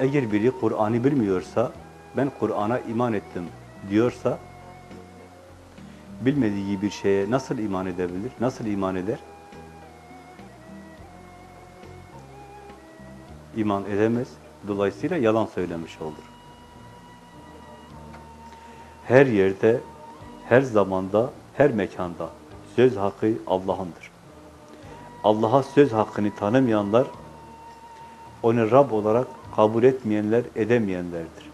Eğer biri Kur'an'ı bilmiyorsa, ben Kur'an'a iman ettim diyorsa, bilmediği bir şeye nasıl iman edebilir, nasıl iman eder? İman edemez, dolayısıyla yalan söylemiş olur. Her yerde, her zamanda, her mekanda söz hakkı Allah'ındır. Allah'a söz hakkını tanımayanlar, onu Rab olarak kabul etmeyenler, edemeyenlerdir.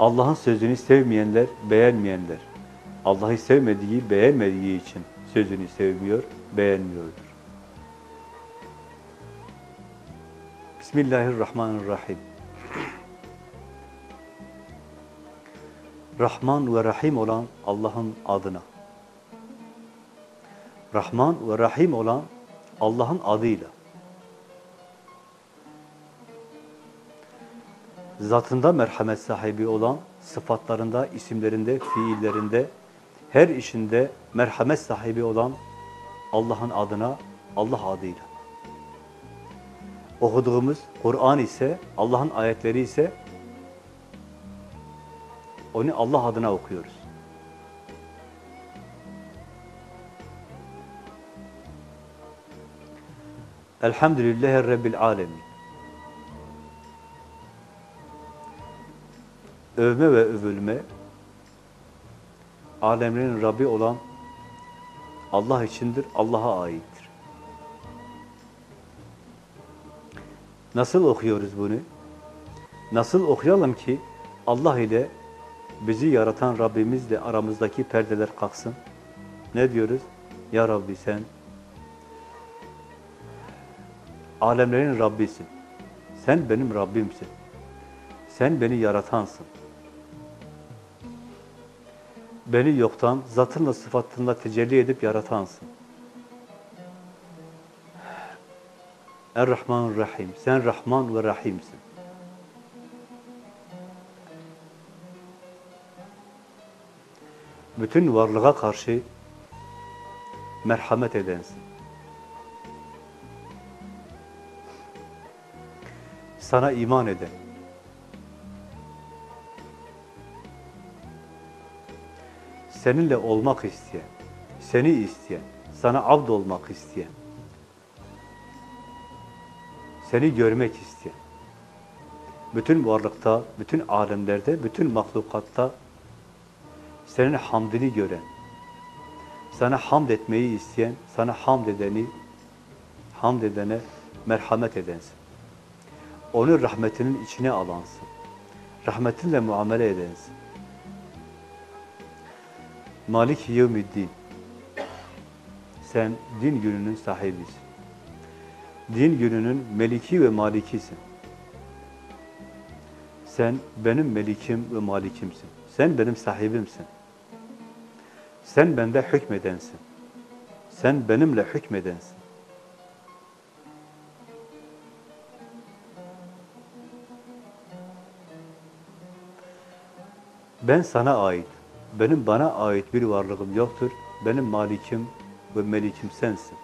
Allah'ın sözünü sevmeyenler, beğenmeyenler, Allah'ı sevmediği, beğenmediği için sözünü sevmiyor, beğenmiyordur. Bismillahirrahmanirrahim. Rahman ve Rahim olan Allah'ın adına. Rahman ve Rahim olan Allah'ın adıyla. Zatında merhamet sahibi olan, sıfatlarında, isimlerinde, fiillerinde, her işinde merhamet sahibi olan Allah'ın adına, Allah adıyla. Okuduğumuz Kur'an ise, Allah'ın ayetleri ise onu Allah adına okuyoruz. Elhamdülillahi Rabbil Alemin. Övme ve övülme, alemlerin Rabbi olan Allah içindir, Allah'a aittir. Nasıl okuyoruz bunu? Nasıl okuyalım ki Allah ile bizi yaratan Rabbimizle aramızdaki perdeler kalksın? Ne diyoruz? Ya Rabbi sen alemlerin Rabbisin. Sen benim Rabbimsin. Sen beni yaratansın. Beni yoktan, zatınla, sıfatınla tecelli edip yaratansın. Er-Rahman Rahim. Sen Rahman ve Rahimsin. Bütün varlığa karşı merhamet edensin. Sana iman eden, seninle olmak isteyen, seni isteyen, sana abd olmak isteyen, seni görmek isteyen, bütün varlıkta, bütün alemlerde, bütün mahlukatta senin hamdini gören, sana hamd etmeyi isteyen, sana hamd edeni, hamd edene merhamet edensin. Onu rahmetinin içine alansın. Rahmetinle muamele edensin. Malik yevmiddin. Sen din gününün sahibisin. Din gününün meliki ve malikisin. Sen benim melikim ve malikimsin. Sen benim sahibimsin. Sen bende hükmedensin. Sen benimle hükmedensin. Ben sana ait, benim bana ait bir varlığım yoktur. Benim malikim ve melikim sensin.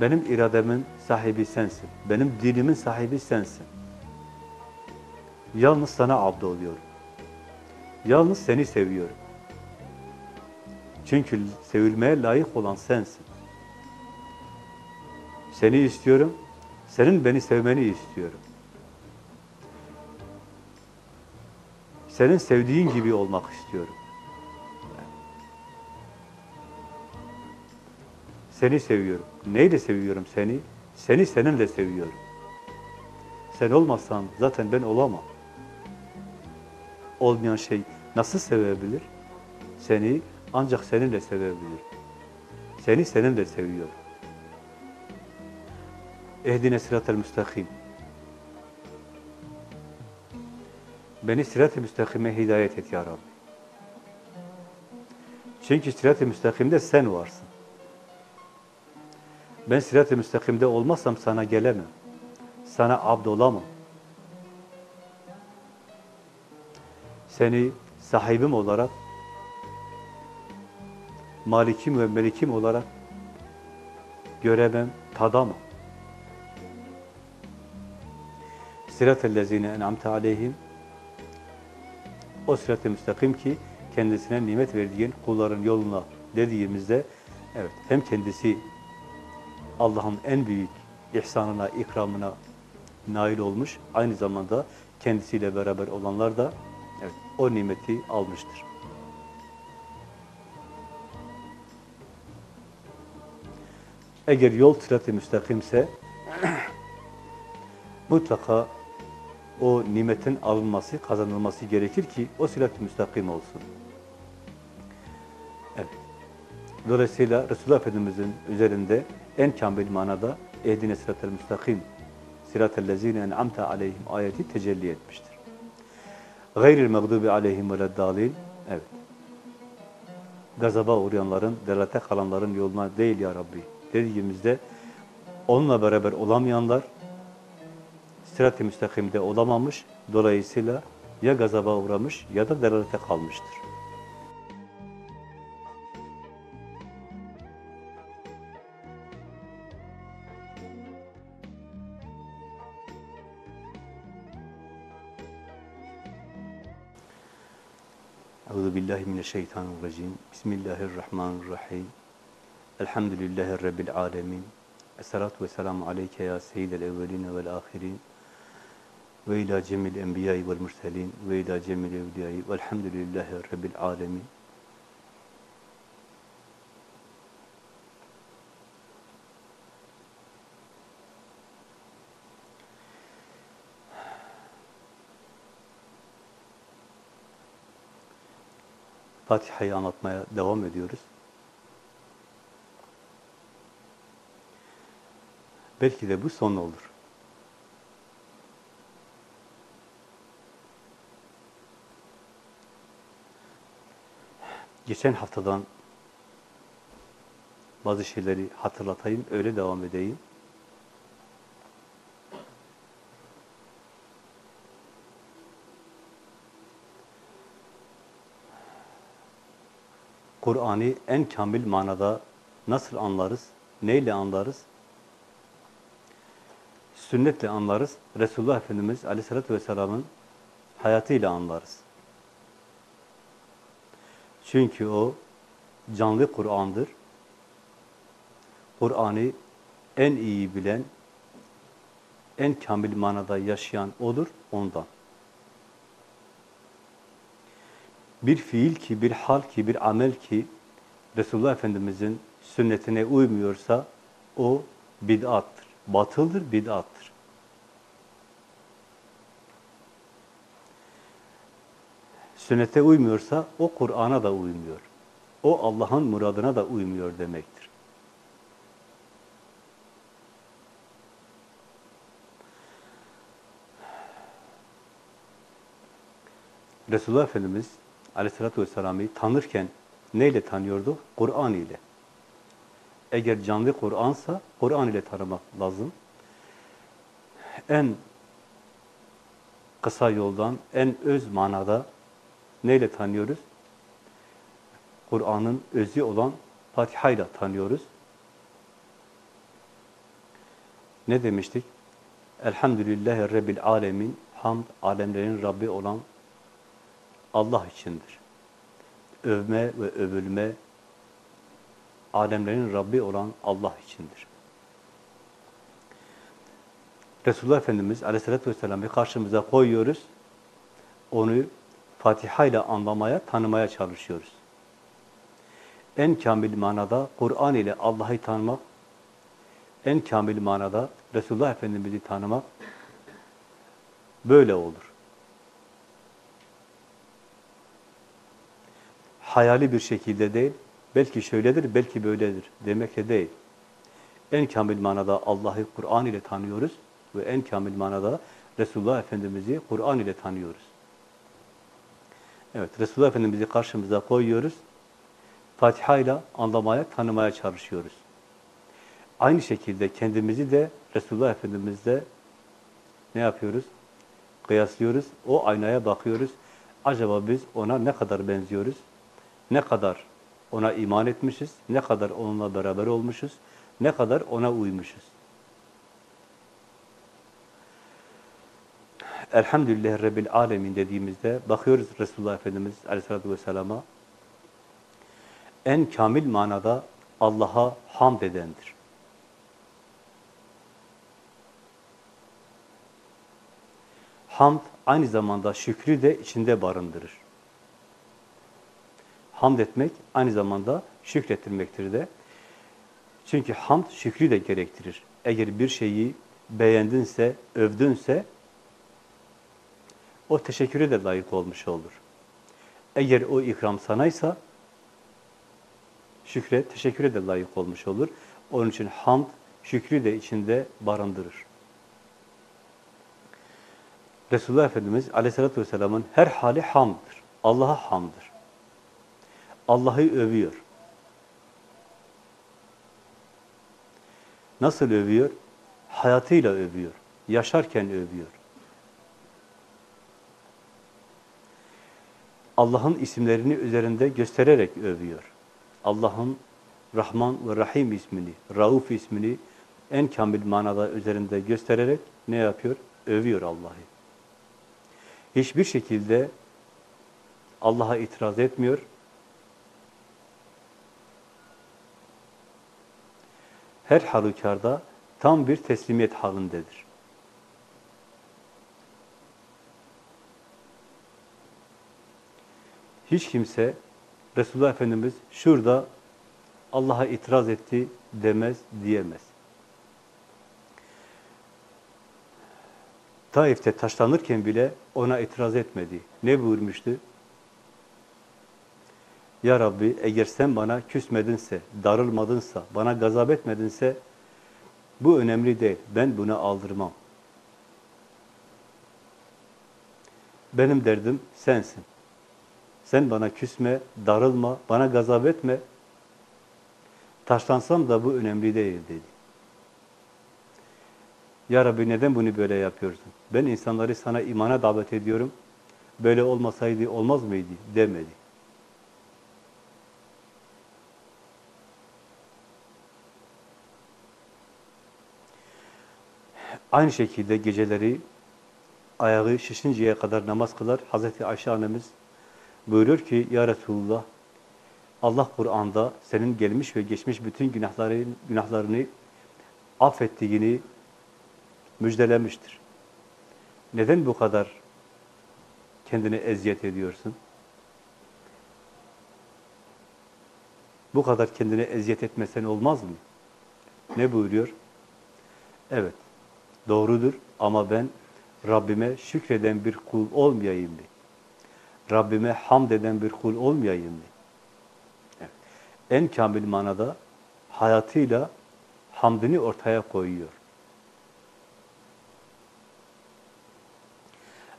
Benim irademin sahibi sensin. Benim dilimin sahibi sensin. Yalnız sana abd oluyorum. Yalnız seni seviyorum. Çünkü sevilmeye layık olan sensin. Seni istiyorum, senin beni sevmeni istiyorum. Senin sevdiğin gibi olmak istiyorum. Seni seviyorum. Neyle seviyorum seni? Seni seninle seviyorum. Sen olmazsan zaten ben olamam. Olmayan şey nasıl sevebilir? Seni ancak seninle sevebilir. Seni seninle seviyorum. Ehdine sıratel müstakim. Beni sirat-ı müstakime hidayet et ya Rabbi. Çünkü sirat-ı müstakimde sen varsın. Ben sirat-ı müstakimde olmazsam sana gelemem. Sana abd olamam. Seni sahibim olarak, malikim ve melikim olarak göremem, tadamam. Sırat-ı lezine en'amte aleyhim o sırat-ı müstakim ki kendisine nimet verdiğin kulların yoluna dediğimizde evet hem kendisi Allah'ın en büyük ihsanına, ikramına nail olmuş. Aynı zamanda kendisiyle beraber olanlar da evet, o nimeti almıştır. Eğer yol sırat-ı müstakimse mutlaka o nimetin alınması, kazanılması gerekir ki o sırat-ı müstakim olsun. Evet. Dolayısıyla Resulullah Efendimiz'in üzerinde en kamil manada ehdine sırat-ı müstakim sırat-ı lezine en'amte aleyhim ayeti tecelli etmiştir. Gayril mağdubi aleyhim ve dalil evet. Gazaba uğrayanların, delate kalanların yoluna değil ya Rabbi dediğimizde onunla beraber olamayanlar sırat-ı müstakimde olamamış, dolayısıyla ya gazaba uğramış ya da delalete kalmıştır. Euzu billahi mineşşeytanirracim. Bismillahirrahmanirrahim. Elhamdülillahi rabbil alamin. Esselatu vesselamu aleyke ya seyyidel evveline vel ahirin. Ve ila cemil enbiyayı vel murselin ve ila cemil evliyayı velhamdülillahi rabbil alemin. Fatiha'yı anlatmaya devam ediyoruz. Belki de bu son olur. Geçen haftadan bazı şeyleri hatırlatayım, öyle devam edeyim. Kur'an'ı en kamil manada nasıl anlarız, neyle anlarız? Sünnetle anlarız. Resulullah Efendimiz Aleyhisselatü Vesselam'ın hayatıyla anlarız. Çünkü o canlı Kur'an'dır. Kur'an'ı en iyi bilen, en kamil manada yaşayan odur ondan. Bir fiil ki, bir hal ki, bir amel ki Resulullah Efendimiz'in sünnetine uymuyorsa o bid'attır. Batıldır, bid'attır. Sünnete uymuyorsa o Kur'an'a da uymuyor. O Allah'ın muradına da uymuyor demektir. Resulullah Efendimiz Aleyhisselatü Vesselam'ı tanırken neyle tanıyordu? Kur'an ile. Eğer canlı Kur'ansa Kur'an ile tanımak lazım. En kısa yoldan, en öz manada neyle tanıyoruz? Kur'an'ın özü olan Fatiha ile tanıyoruz. Ne demiştik? Elhamdülillahi Rabbil Alemin, hamd alemlerin Rabbi olan Allah içindir. Övme ve övülme alemlerin Rabbi olan Allah içindir. Resulullah Efendimiz Aleyhisselatü Vesselam'ı karşımıza koyuyoruz. Onu Fatiha ile anlamaya, tanımaya çalışıyoruz. En kamil manada Kur'an ile Allah'ı tanımak, en kamil manada Resulullah Efendimiz'i tanımak böyle olur. Hayali bir şekilde değil, belki şöyledir, belki böyledir demekle değil. En kamil manada Allah'ı Kur'an ile tanıyoruz ve en kamil manada Resulullah Efendimiz'i Kur'an ile tanıyoruz. Evet, Resulullah Efendimiz'i karşımıza koyuyoruz. Fatiha ile anlamaya, tanımaya çalışıyoruz. Aynı şekilde kendimizi de Resulullah Efendimiz'le ne yapıyoruz? Kıyaslıyoruz. O aynaya bakıyoruz. Acaba biz ona ne kadar benziyoruz? Ne kadar ona iman etmişiz? Ne kadar onunla beraber olmuşuz? Ne kadar ona uymuşuz? Elhamdülillah Rabbil Alemin dediğimizde bakıyoruz Resulullah Efendimiz Aleyhisselatü Vesselam'a en kamil manada Allah'a hamd edendir. Hamd aynı zamanda şükrü de içinde barındırır. Hamd etmek aynı zamanda şükrettirmektir de. Çünkü hamd şükrü de gerektirir. Eğer bir şeyi beğendinse, övdünse o teşekküre de layık olmuş olur. Eğer o ikram sanaysa şükre, teşekküre de layık olmuş olur. Onun için hamd, şükrü de içinde barındırır. Resulullah Efendimiz aleyhissalatü vesselamın her hali hamdır. Allah'a hamdır. Allah'ı övüyor. Nasıl övüyor? Hayatıyla övüyor. Yaşarken övüyor. Allah'ın isimlerini üzerinde göstererek övüyor. Allah'ın Rahman ve Rahim ismini, Rauf ismini en kamil manada üzerinde göstererek ne yapıyor? Övüyor Allah'ı. Hiçbir şekilde Allah'a itiraz etmiyor. Her halükarda tam bir teslimiyet halindedir. Hiç kimse Resulullah Efendimiz şurada Allah'a itiraz etti demez, diyemez. Taif'te taşlanırken bile ona itiraz etmedi. Ne buyurmuştu? Ya Rabbi eğer sen bana küsmedinse, darılmadınsa, bana gazap etmedinse bu önemli değil. Ben buna aldırmam. Benim derdim sensin. Sen bana küsme, darılma, bana gazap etme. Taşlansam da bu önemli değil dedi. Ya Rabbi neden bunu böyle yapıyorsun? Ben insanları sana imana davet ediyorum. Böyle olmasaydı olmaz mıydı? Demedi. Aynı şekilde geceleri ayağı şişinceye kadar namaz kılar. Hazreti Ayşe annemiz buyuruyor ki ya Resulullah Allah Kur'an'da senin gelmiş ve geçmiş bütün günahların günahlarını affettiğini müjdelemiştir. Neden bu kadar kendine eziyet ediyorsun? Bu kadar kendine eziyet etmesen olmaz mı? Ne buyuruyor? Evet, doğrudur ama ben Rabbime şükreden bir kul olmayayım mı? Rabbime hamd eden bir kul olmayayım mı? Evet. En kamil manada hayatıyla hamdini ortaya koyuyor.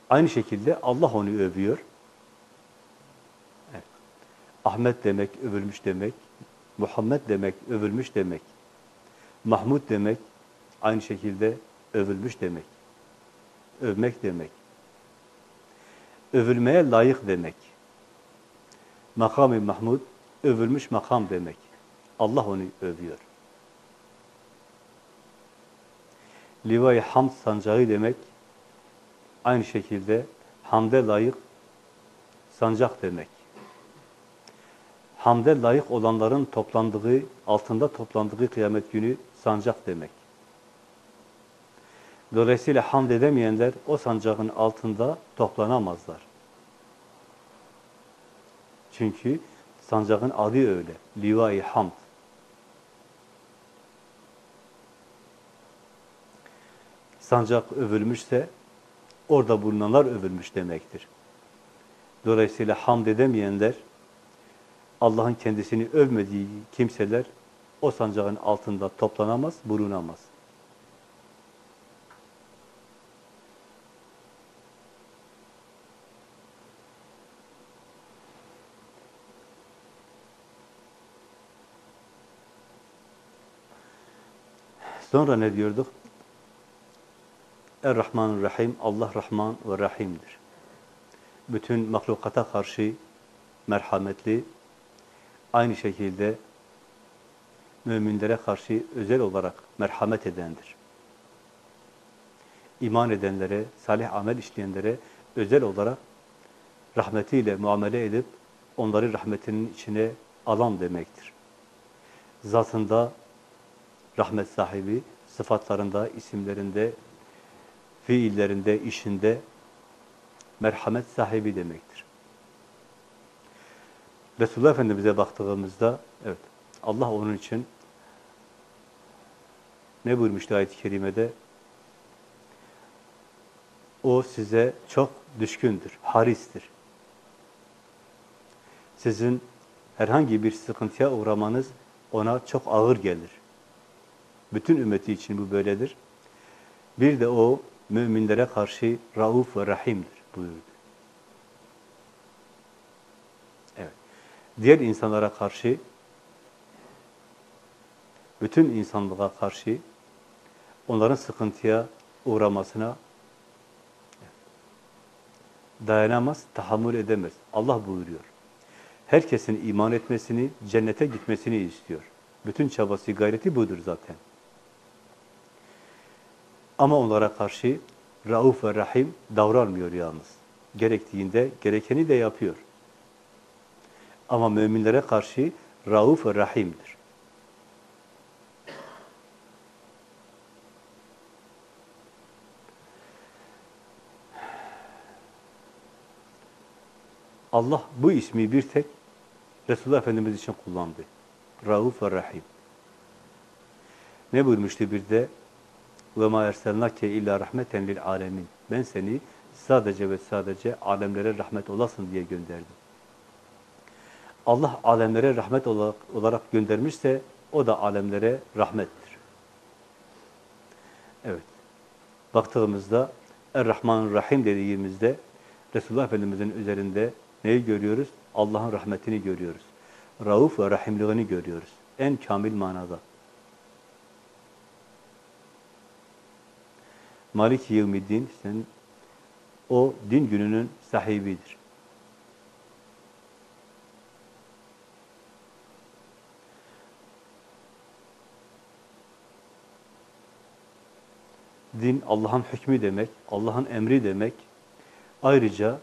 Aynı şekilde Allah onu övüyor. Evet. Ahmet demek övülmüş demek, Muhammed demek övülmüş demek, Mahmud demek aynı şekilde övülmüş demek, övmek demek, övülmeye layık demek. Makam-ı Mahmud, övülmüş makam demek. Allah onu övüyor. Livai Hamd sancağı demek, Aynı şekilde hamde layık sancak demek. Hamde layık olanların toplandığı, altında toplandığı kıyamet günü sancak demek. Dolayısıyla hamd edemeyenler o sancağın altında toplanamazlar. Çünkü sancağın adı öyle. Livai hamd. Sancak övülmüşse orada bulunanlar övülmüş demektir. Dolayısıyla hamd edemeyenler, Allah'ın kendisini övmediği kimseler o sancağın altında toplanamaz, bulunamaz. Sonra ne diyorduk? Er-Rahman Rahim, Allah Rahman ve Rahim'dir. Bütün mahlukata karşı merhametli, aynı şekilde müminlere karşı özel olarak merhamet edendir. İman edenlere, salih amel işleyenlere özel olarak rahmetiyle muamele edip onları rahmetinin içine alan demektir. Zatında rahmet sahibi, sıfatlarında, isimlerinde, fiillerinde, işinde merhamet sahibi demektir. Resulullah Efendimiz'e baktığımızda, evet, Allah onun için ne buyurmuştu ayet-i kerimede? O size çok düşkündür, haristir. Sizin herhangi bir sıkıntıya uğramanız ona çok ağır gelir. Bütün ümmeti için bu böyledir. Bir de o müminlere karşı rauf ve rahimdir buyurdu. Evet. Diğer insanlara karşı bütün insanlığa karşı onların sıkıntıya uğramasına dayanamaz, tahammül edemez. Allah buyuruyor. Herkesin iman etmesini, cennete gitmesini istiyor. Bütün çabası, gayreti budur zaten. Ama onlara karşı rauf ve rahim davranmıyor yalnız. Gerektiğinde gerekeni de yapıyor. Ama müminlere karşı rauf ve rahimdir. Allah bu ismi bir tek Resulullah Efendimiz için kullandı. Rauf ve Rahim. Ne buyurmuştu bir de? Ve ma erselnake illa rahmeten lil alemin. Ben seni sadece ve sadece alemlere rahmet olasın diye gönderdim. Allah alemlere rahmet olarak göndermişse o da alemlere rahmettir. Evet. Baktığımızda Er-Rahman Rahim dediğimizde Resulullah Efendimiz'in üzerinde neyi görüyoruz? Allah'ın rahmetini görüyoruz. Rauf ve Rahimliğini görüyoruz. En kamil manada. Malik Yevmiddin sen o din gününün sahibidir. Din Allah'ın hükmü demek, Allah'ın emri demek. Ayrıca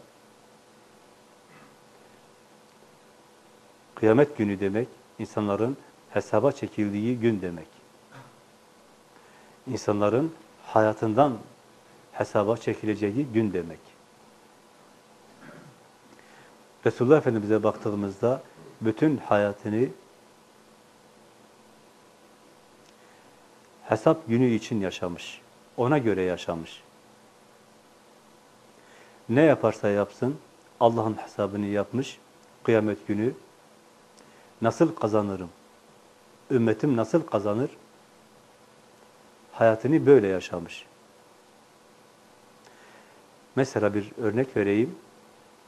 kıyamet günü demek, insanların hesaba çekildiği gün demek. İnsanların hayatından hesaba çekileceği gün demek. Resulullah Efendimiz'e baktığımızda bütün hayatını hesap günü için yaşamış. Ona göre yaşamış. Ne yaparsa yapsın Allah'ın hesabını yapmış. Kıyamet günü nasıl kazanırım? Ümmetim nasıl kazanır? Hayatını böyle yaşamış. Mesela bir örnek vereyim.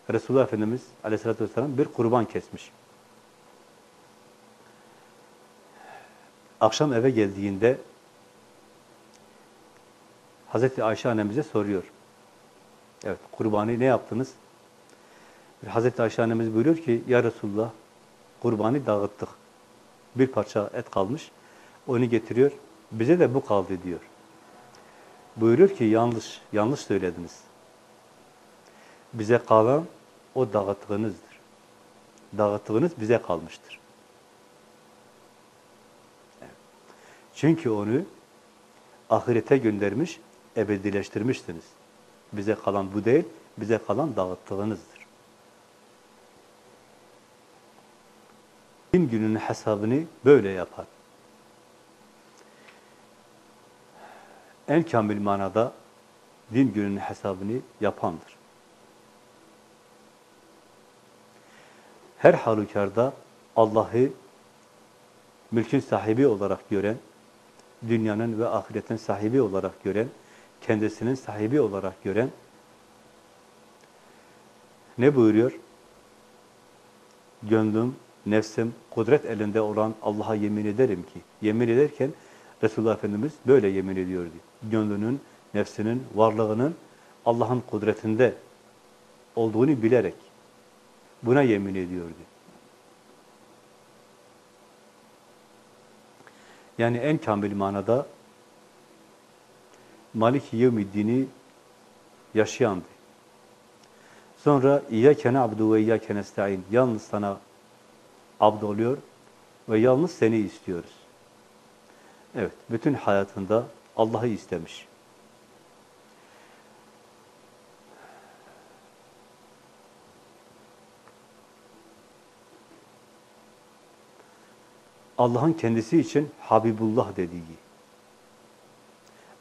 Resulullah Efendimiz aleyhissalatü vesselam bir kurban kesmiş. Akşam eve geldiğinde Hazreti Ayşe annemize soruyor. Evet, kurbanı ne yaptınız? Hazreti Ayşe annemiz buyuruyor ki, Ya Resulullah, kurbanı dağıttık. Bir parça et kalmış. Onu getiriyor. Bize de bu kaldı diyor. Buyuruyor ki yanlış, yanlış söylediniz. Bize kalan o dağıttığınızdır. Dağıttığınız bize kalmıştır. Çünkü onu ahirete göndermiş, ebedileştirmişsiniz. Bize kalan bu değil, bize kalan dağıttığınızdır. Din gününün hesabını böyle yapar. En kamil manada din gününün hesabını yapandır. Her halükarda Allah'ı mülkün sahibi olarak gören, dünyanın ve ahiretin sahibi olarak gören, kendisinin sahibi olarak gören, ne buyuruyor? Gönlüm, nefsim, kudret elinde olan Allah'a yemin ederim ki, yemin ederken Resulullah Efendimiz böyle yemin ediyordu. Gönlünün, nefsinin, varlığının Allah'ın kudretinde olduğunu bilerek buna yemin ediyordu. Yani en kamil manada Malik Yevmiddin'i yaşayandı. Sonra İyyâke na'budu ve İyyâke nesta'in. Yalnız sana abd oluyor ve yalnız seni istiyoruz. Evet, bütün hayatında Allah'ı istemiş. Allah'ın kendisi için Habibullah dediği,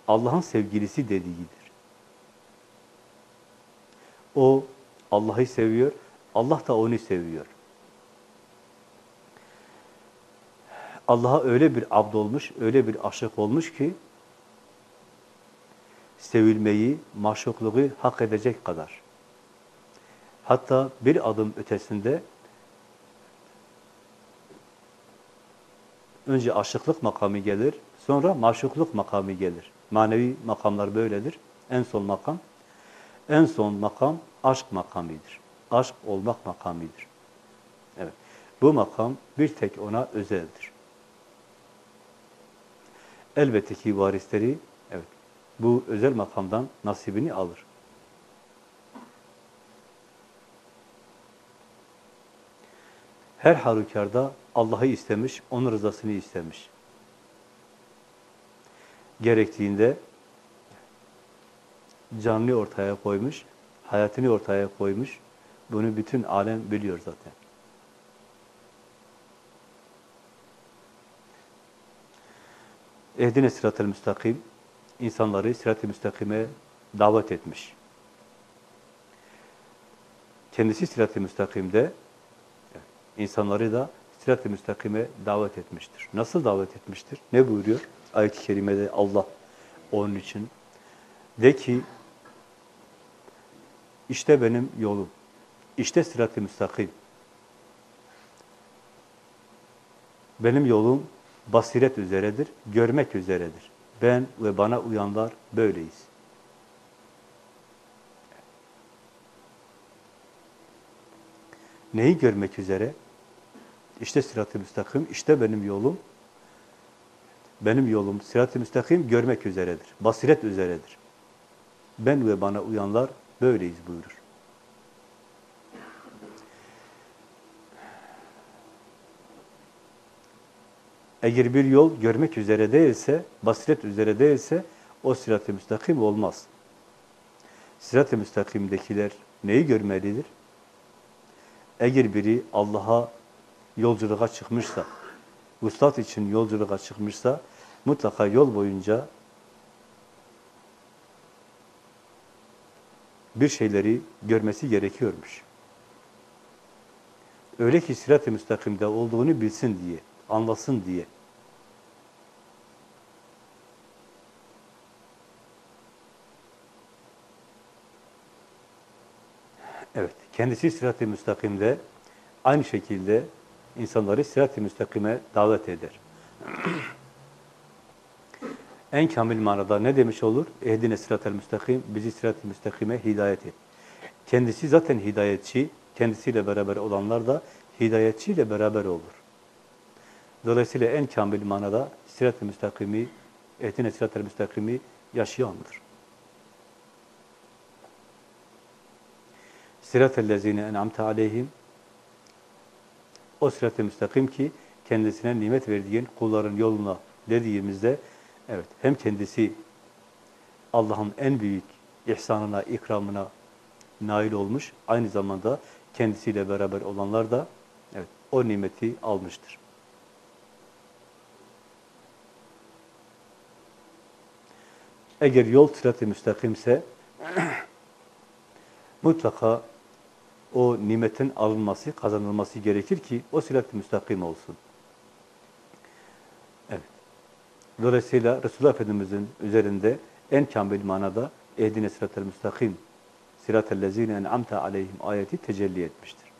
Allah'ın sevgilisi dediğidir. O Allah'ı seviyor, Allah da onu seviyor. Allah'a öyle bir abd olmuş, öyle bir aşık olmuş ki sevilmeyi, maşukluğu hak edecek kadar. Hatta bir adım ötesinde önce aşıklık makamı gelir, sonra maşukluk makamı gelir. Manevi makamlar böyledir. En son makam, en son makam aşk makamıdır. Aşk olmak makamıdır. Evet. Bu makam bir tek ona özeldir. Elbette ki varisleri bu özel makamdan nasibini alır. Her halükarda Allah'ı istemiş, onun rızasını istemiş. Gerektiğinde canlı ortaya koymuş, hayatını ortaya koymuş. Bunu bütün alem biliyor zaten. Ehdine sırat-ı müstakim, insanları sırat-ı müstakime davet etmiş. Kendisi sırat-ı müstakimde, insanları da sırat-ı müstakime davet etmiştir. Nasıl davet etmiştir? Ne buyuruyor? Ayet-i Kerime'de Allah onun için. De ki, işte benim yolum, işte sırat-ı müstakim. Benim yolum basiret üzeredir, görmek üzeredir. Ben ve bana uyanlar böyleyiz. Neyi görmek üzere? İşte sırat-ı müstakim, işte benim yolum. Benim yolum sırat-ı müstakim görmek üzeredir, basiret üzeredir. Ben ve bana uyanlar böyleyiz buyurur. Eğer bir yol görmek üzere değilse, basiret üzere değilse o sırat-ı müstakim olmaz. Sırat-ı müstakimdekiler neyi görmelidir? Eğer biri Allah'a yolculuğa çıkmışsa, vuslat için yolculuğa çıkmışsa, mutlaka yol boyunca bir şeyleri görmesi gerekiyormuş. Öyle ki sırat-ı müstakimde olduğunu bilsin diye, anlasın diye. Evet, kendisi sırat-ı müstakimde aynı şekilde insanları sırat-ı müstakime davet eder. en kamil manada ne demiş olur? Ehdine sırat-ı müstakim, bizi sırat-ı müstakime hidayet et. Kendisi zaten hidayetçi, kendisiyle beraber olanlar da hidayetçiyle beraber olur. Dolayısıyla en kamil manada sırat-ı müstakimi, ehdine sırat-ı müstakimi yaşayandır. Sırat-ı lezine en'amte aleyhim o sırat-ı müstakim ki kendisine nimet verdiğin kulların yoluna dediğimizde evet hem kendisi Allah'ın en büyük ihsanına, ikramına nail olmuş. Aynı zamanda kendisiyle beraber olanlar da evet o nimeti almıştır. Eğer yol sırat-ı müstakimse mutlaka o nimetin alınması, kazanılması gerekir ki o silat-ı müstakim olsun. Evet. Dolayısıyla Resulullah Efendimiz'in üzerinde en kamil manada ehdine sirat-ı müstakim sirat-ı lezine en'amte aleyhim ayeti tecelli etmiştir.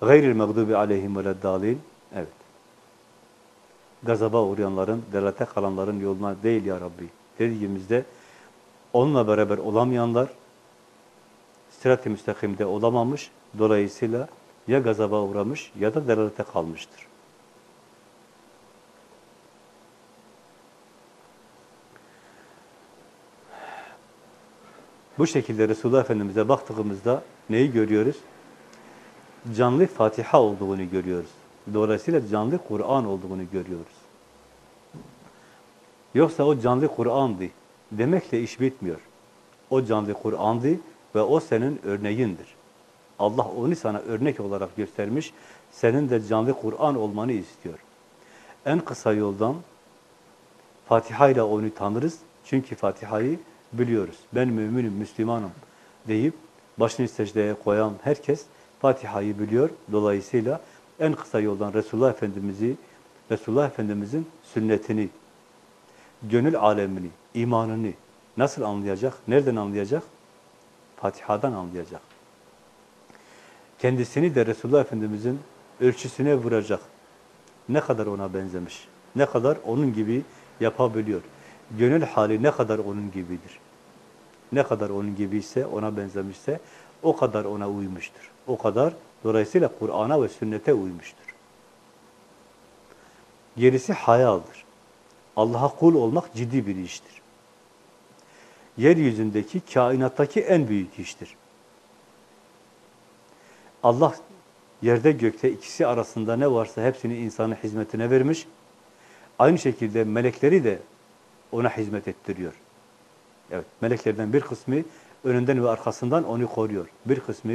Gayril mağdubi aleyhim ve dalin. Evet. gazaba uğrayanların, delate kalanların yoluna değil ya Rabbi dediğimizde onunla beraber olamayanlar sırat-ı müstakimde olamamış, dolayısıyla ya gazaba uğramış ya da delalete kalmıştır. Bu şekilde Resulullah Efendimiz'e baktığımızda neyi görüyoruz? Canlı Fatiha olduğunu görüyoruz. Dolayısıyla canlı Kur'an olduğunu görüyoruz. Yoksa o canlı Kur'an'dı. Demekle iş bitmiyor. O canlı Kur'an'dı ve o senin örneğindir. Allah onu sana örnek olarak göstermiş. Senin de canlı Kur'an olmanı istiyor. En kısa yoldan Fatiha ile onu tanırız. Çünkü Fatiha'yı biliyoruz. Ben müminim, Müslümanım deyip başını secdeye koyan herkes Fatiha'yı biliyor. Dolayısıyla en kısa yoldan Resulullah Efendimiz'i, Resulullah Efendimiz'in sünnetini, gönül alemini, imanını nasıl anlayacak? Nereden anlayacak? Fatiha'dan anlayacak. Kendisini de Resulullah Efendimiz'in ölçüsüne vuracak. Ne kadar ona benzemiş, ne kadar onun gibi yapabiliyor. Gönül hali ne kadar onun gibidir. Ne kadar onun gibiyse, ona benzemişse o kadar ona uymuştur. O kadar dolayısıyla Kur'an'a ve sünnete uymuştur. Gerisi hayaldir. Allah'a kul olmak ciddi bir iştir. Yeryüzündeki, kainattaki en büyük iştir. Allah yerde gökte ikisi arasında ne varsa hepsini insanın hizmetine vermiş. Aynı şekilde melekleri de ona hizmet ettiriyor. Evet, meleklerden bir kısmı önünden ve arkasından onu koruyor. Bir kısmı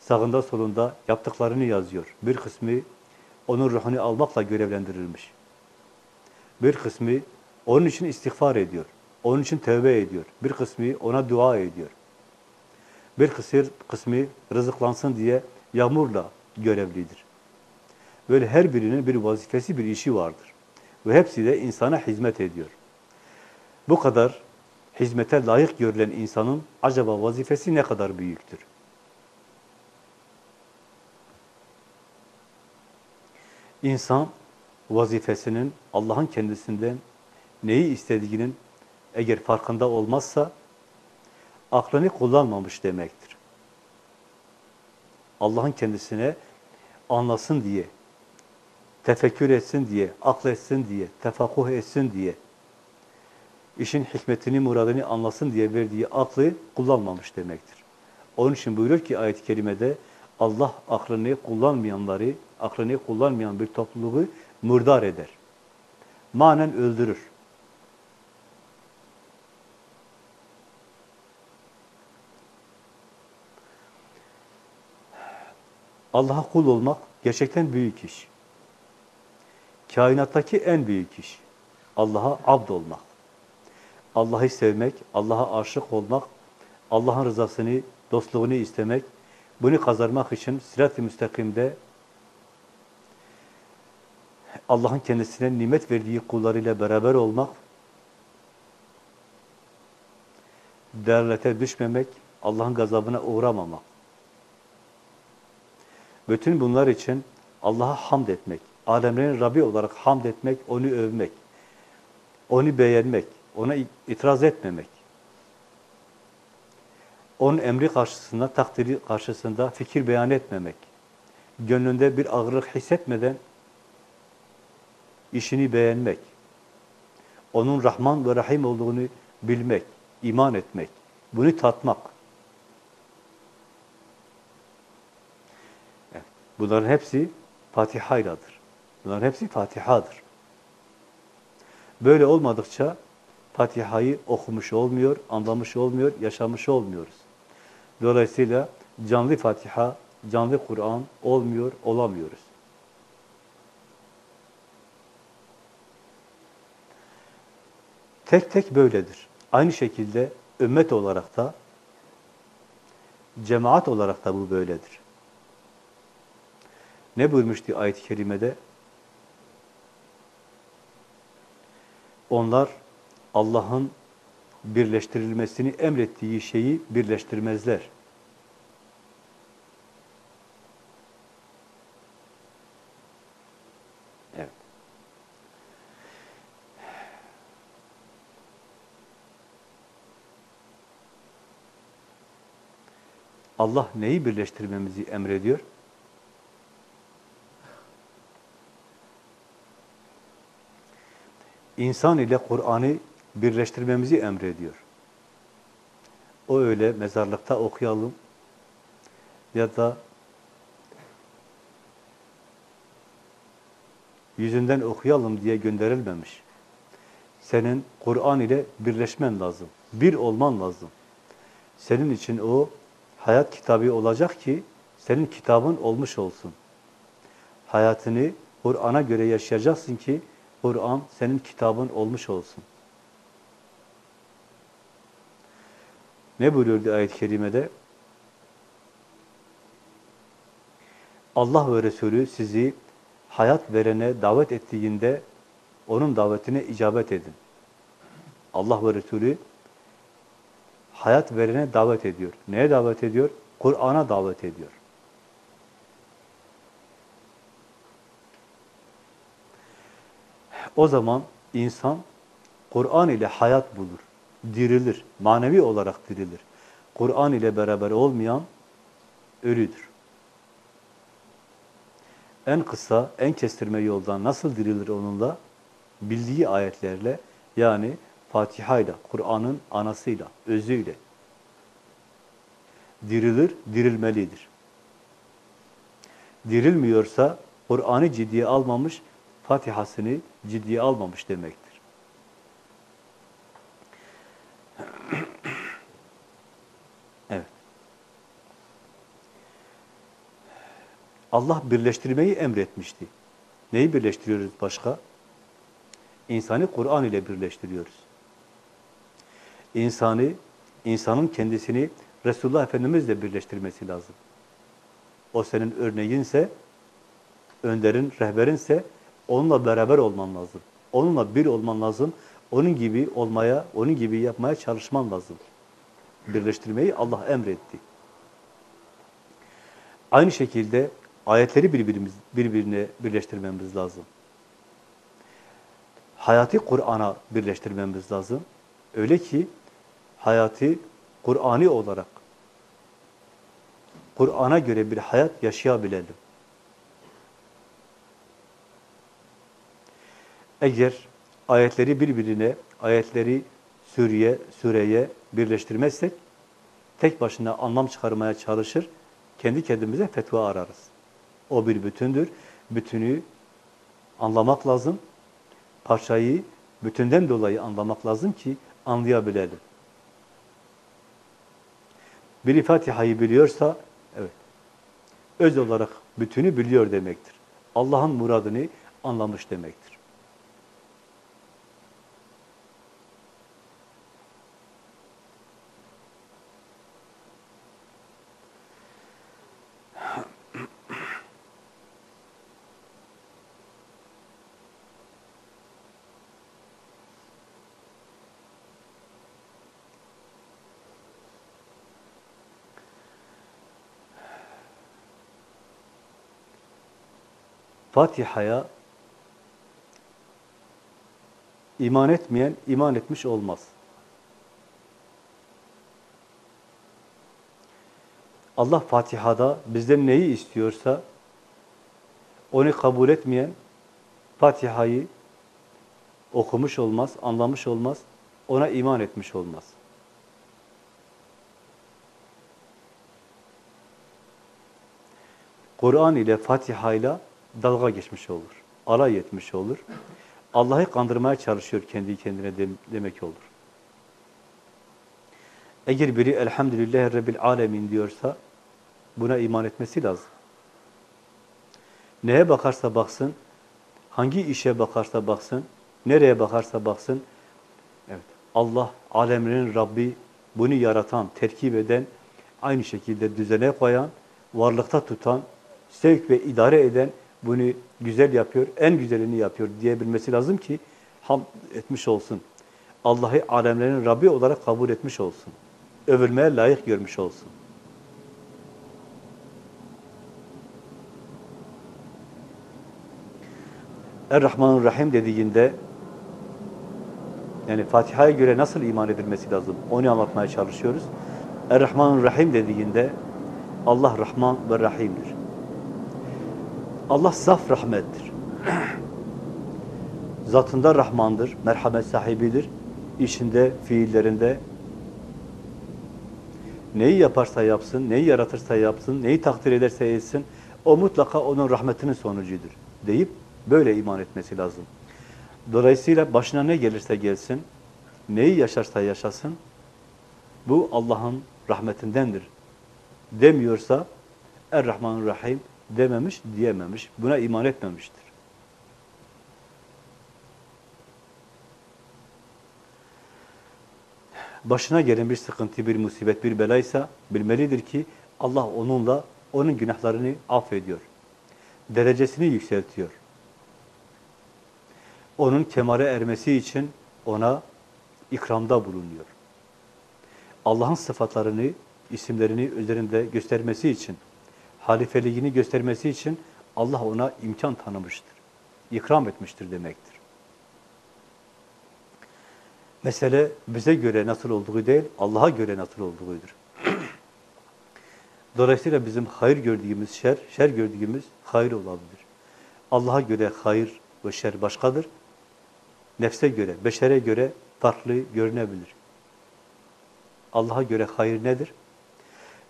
sağında solunda yaptıklarını yazıyor. Bir kısmı onun ruhunu almakla görevlendirilmiş. Bir kısmı onun için istiğfar ediyor. Onun için tövbe ediyor. Bir kısmı ona dua ediyor. Bir kısır, kısmı rızıklansın diye yağmurla görevlidir. Böyle her birinin bir vazifesi, bir işi vardır. Ve hepsi de insana hizmet ediyor. Bu kadar hizmete layık görülen insanın acaba vazifesi ne kadar büyüktür? İnsan vazifesinin Allah'ın kendisinden neyi istediğinin eğer farkında olmazsa aklını kullanmamış demektir. Allah'ın kendisine anlasın diye, tefekkür etsin diye, akletsin diye, tefakuh etsin diye, işin hikmetini, muradını anlasın diye verdiği aklı kullanmamış demektir. Onun için buyuruyor ki ayet-i kerimede Allah aklını kullanmayanları, aklını kullanmayan bir topluluğu murdar eder. Manen öldürür. Allah'a kul olmak gerçekten büyük iş. Kainattaki en büyük iş. Allah'a abd olmak. Allah'ı sevmek, Allah'a aşık olmak, Allah'ın rızasını, dostluğunu istemek, bunu kazanmak için sirat-i müstakimde Allah'ın kendisine nimet verdiği kullarıyla beraber olmak, derlete düşmemek, Allah'ın gazabına uğramamak. Bütün bunlar için Allah'a hamd etmek, alemlerin Rabbi olarak hamd etmek, onu övmek, onu beğenmek, ona itiraz etmemek. Onun emri karşısında, takdiri karşısında fikir beyan etmemek. Gönlünde bir ağırlık hissetmeden işini beğenmek. Onun Rahman ve Rahim olduğunu bilmek, iman etmek, bunu tatmak. Bunların hepsi Fatiha'yladır. Bunların hepsi Fatiha'dır. Böyle olmadıkça Fatiha'yı okumuş olmuyor, anlamış olmuyor, yaşamış olmuyoruz. Dolayısıyla canlı Fatiha, canlı Kur'an olmuyor, olamıyoruz. Tek tek böyledir. Aynı şekilde ümmet olarak da, cemaat olarak da bu böyledir. Ne buyurmuştu ayet-i kerimede? Onlar Allah'ın birleştirilmesini emrettiği şeyi birleştirmezler. Allah neyi birleştirmemizi emrediyor? İnsan ile Kur'an'ı birleştirmemizi emrediyor. O öyle mezarlıkta okuyalım ya da yüzünden okuyalım diye gönderilmemiş. Senin Kur'an ile birleşmen lazım. Bir olman lazım. Senin için o hayat kitabı olacak ki senin kitabın olmuş olsun. Hayatını Kur'an'a göre yaşayacaksın ki Kur'an senin kitabın olmuş olsun. Ne buyuruyordu ayet-i kerimede? Allah ve Resulü sizi hayat verene davet ettiğinde onun davetine icabet edin. Allah ve Resulü hayat verene davet ediyor. Neye davet ediyor? Kur'an'a davet ediyor. O zaman insan Kur'an ile hayat bulur, dirilir, manevi olarak dirilir. Kur'an ile beraber olmayan ölüdür. En kısa, en kestirme yoldan nasıl dirilir onunla? Bildiği ayetlerle, yani Fatiha ile, Kur'an'ın anasıyla, özüyle dirilir, dirilmelidir. Dirilmiyorsa Kur'an'ı ciddiye almamış, Fatiha'sını ciddiye almamış demektir. Evet. Allah birleştirmeyi emretmişti. Neyi birleştiriyoruz başka? İnsanı Kur'an ile birleştiriyoruz. İnsanı, insanın kendisini Resulullah Efendimizle birleştirmesi lazım. O senin örneğinse, önderin, rehberinse onunla beraber olman lazım. Onunla bir olman lazım. Onun gibi olmaya, onun gibi yapmaya çalışman lazım. Birleştirmeyi Allah emretti. Aynı şekilde ayetleri birbirimiz, birbirine birleştirmemiz lazım. Hayatı Kur'an'a birleştirmemiz lazım. Öyle ki hayatı Kur'an'ı olarak Kur'an'a göre bir hayat yaşayabilelim. Eğer ayetleri birbirine, ayetleri süreye, süreye birleştirmezsek, tek başına anlam çıkarmaya çalışır, kendi kendimize fetva ararız. O bir bütündür. Bütünü anlamak lazım. Parçayı bütünden dolayı anlamak lazım ki anlayabilelim. Biri Fatiha'yı biliyorsa, evet, öz olarak bütünü biliyor demektir. Allah'ın muradını anlamış demektir. Fatiha'ya iman etmeyen iman etmiş olmaz. Allah Fatiha'da bizden neyi istiyorsa onu kabul etmeyen Fatiha'yı okumuş olmaz, anlamış olmaz, ona iman etmiş olmaz. Kur'an ile Fatiha ile dalga geçmiş olur. Alay etmiş olur. Allah'ı kandırmaya çalışıyor kendi kendine demek olur. Eğer biri elhamdülillahi rabbil alemin diyorsa buna iman etmesi lazım. Neye bakarsa baksın, hangi işe bakarsa baksın, nereye bakarsa baksın, evet Allah alemlerin Rabbi, bunu yaratan, terkip eden, aynı şekilde düzene koyan, varlıkta tutan, sevk ve idare eden, bunu güzel yapıyor, en güzelini yapıyor diyebilmesi lazım ki ham etmiş olsun. Allah'ı alemlerin Rabbi olarak kabul etmiş olsun. Övülmeye layık görmüş olsun. Er-Rahmanur Rahim dediğinde yani Fatiha'ya göre nasıl iman edilmesi lazım? Onu anlatmaya çalışıyoruz. Er-Rahmanur Rahim dediğinde Allah Rahman ve Rahim'dir. Allah saf rahmettir. Zatında Rahmandır, merhamet sahibidir. İşinde, fiillerinde neyi yaparsa yapsın, neyi yaratırsa yapsın, neyi takdir ederse etsin, o mutlaka onun rahmetinin sonucudur deyip böyle iman etmesi lazım. Dolayısıyla başına ne gelirse gelsin, neyi yaşarsa yaşasın, bu Allah'ın rahmetindendir demiyorsa, Er-Rahman-Rahim dememiş, diyememiş, buna iman etmemiştir. Başına gelen bir sıkıntı, bir musibet, bir belaysa bilmelidir ki Allah onunla onun günahlarını affediyor. Derecesini yükseltiyor. Onun kemale ermesi için ona ikramda bulunuyor. Allah'ın sıfatlarını, isimlerini üzerinde göstermesi için, halifeliğini göstermesi için Allah ona imkan tanımıştır. İkram etmiştir demektir. Mesele bize göre nasıl olduğu değil, Allah'a göre nasıl olduğudur. Dolayısıyla bizim hayır gördüğümüz şer, şer gördüğümüz hayır olabilir. Allah'a göre hayır ve şer başkadır. Nefse göre, beşere göre farklı görünebilir. Allah'a göre hayır nedir?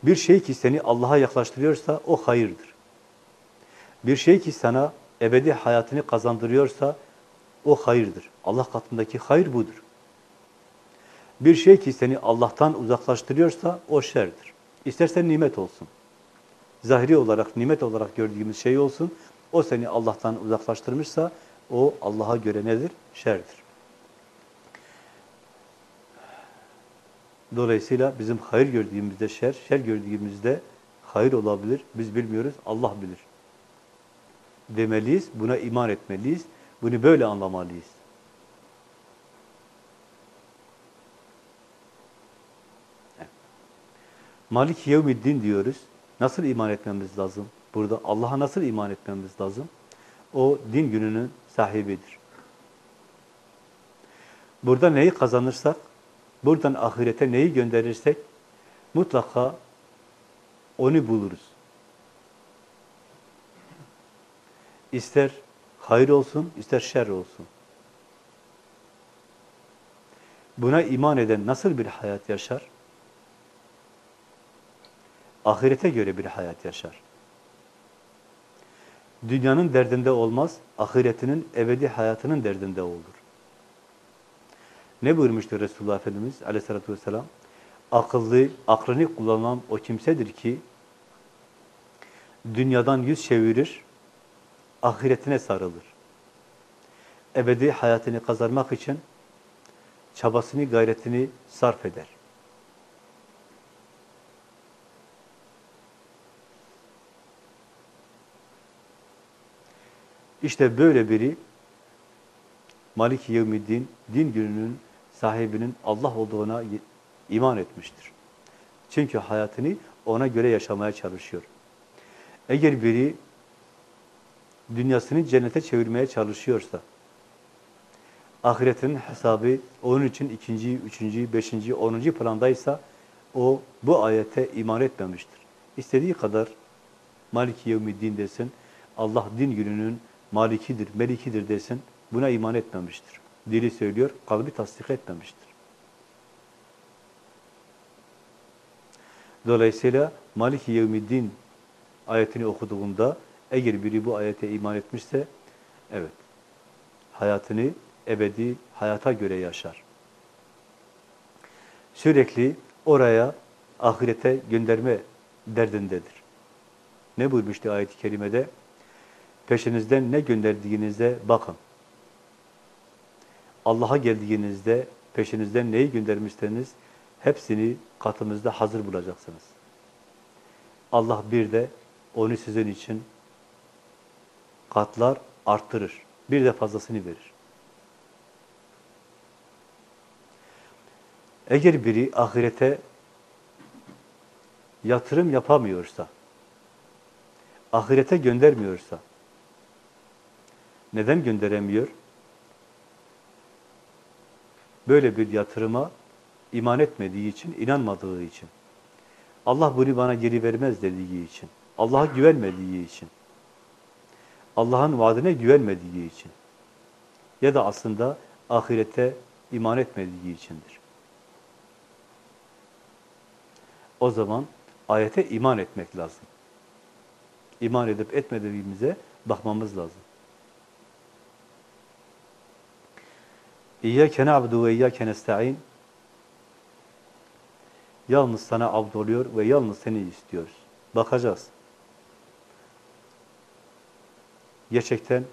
Bir şey ki seni Allah'a yaklaştırıyorsa o hayırdır. Bir şey ki sana ebedi hayatını kazandırıyorsa o hayırdır. Allah katındaki hayır budur. Bir şey ki seni Allah'tan uzaklaştırıyorsa o şerdir. İstersen nimet olsun. Zahiri olarak, nimet olarak gördüğümüz şey olsun. O seni Allah'tan uzaklaştırmışsa o Allah'a göre nedir? Şerdir. Dolayısıyla bizim hayır gördüğümüzde şer, şer gördüğümüzde hayır olabilir. Biz bilmiyoruz, Allah bilir. Demeliyiz, buna iman etmeliyiz. Bunu böyle anlamalıyız. Malik yevmiddin diyoruz. Nasıl iman etmemiz lazım? Burada Allah'a nasıl iman etmemiz lazım? O din gününün sahibidir. Burada neyi kazanırsak, buradan ahirete neyi gönderirsek mutlaka onu buluruz. İster hayır olsun, ister şer olsun. Buna iman eden nasıl bir hayat yaşar? ahirete göre bir hayat yaşar. Dünyanın derdinde olmaz, ahiretinin, ebedi hayatının derdinde olur. Ne buyurmuştur Resulullah Efendimiz aleyhissalatü vesselam? Akıllı, aklını kullanan o kimsedir ki, dünyadan yüz çevirir, ahiretine sarılır. Ebedi hayatını kazanmak için çabasını, gayretini sarf eder. İşte böyle biri Malik Yevmiddin, din gününün sahibinin Allah olduğuna iman etmiştir. Çünkü hayatını ona göre yaşamaya çalışıyor. Eğer biri dünyasını cennete çevirmeye çalışıyorsa, ahiretinin hesabı onun için ikinci, üçüncü, beşinci, onuncu plandaysa, o bu ayete iman etmemiştir. İstediği kadar Malik Yevmiddin desin, Allah din gününün malikidir, melikidir desin, buna iman etmemiştir. Dili söylüyor, kalbi tasdik etmemiştir. Dolayısıyla Malik-i Yevmiddin ayetini okuduğunda eğer biri bu ayete iman etmişse evet hayatını ebedi hayata göre yaşar. Sürekli oraya ahirete gönderme derdindedir. Ne buyurmuştu ayet-i kerimede? Peşinizden ne gönderdiğinizde bakın. Allah'a geldiğinizde peşinizden neyi göndermişseniz hepsini katımızda hazır bulacaksınız. Allah bir de onu sizin için katlar, arttırır. Bir de fazlasını verir. Eğer biri ahirete yatırım yapamıyorsa, ahirete göndermiyorsa, neden gönderemiyor? Böyle bir yatırıma iman etmediği için, inanmadığı için. Allah bunu bana geri vermez dediği için, Allah'a güvenmediği için, Allah'ın vaadine güvenmediği için ya da aslında ahirete iman etmediği içindir. O zaman ayete iman etmek lazım. İman edip etmediğimize bakmamız lazım. İyyâke na'budu ve iyyâke nesta'in Yalnız sana abd oluyor ve yalnız seni istiyoruz. Bakacağız. Gerçekten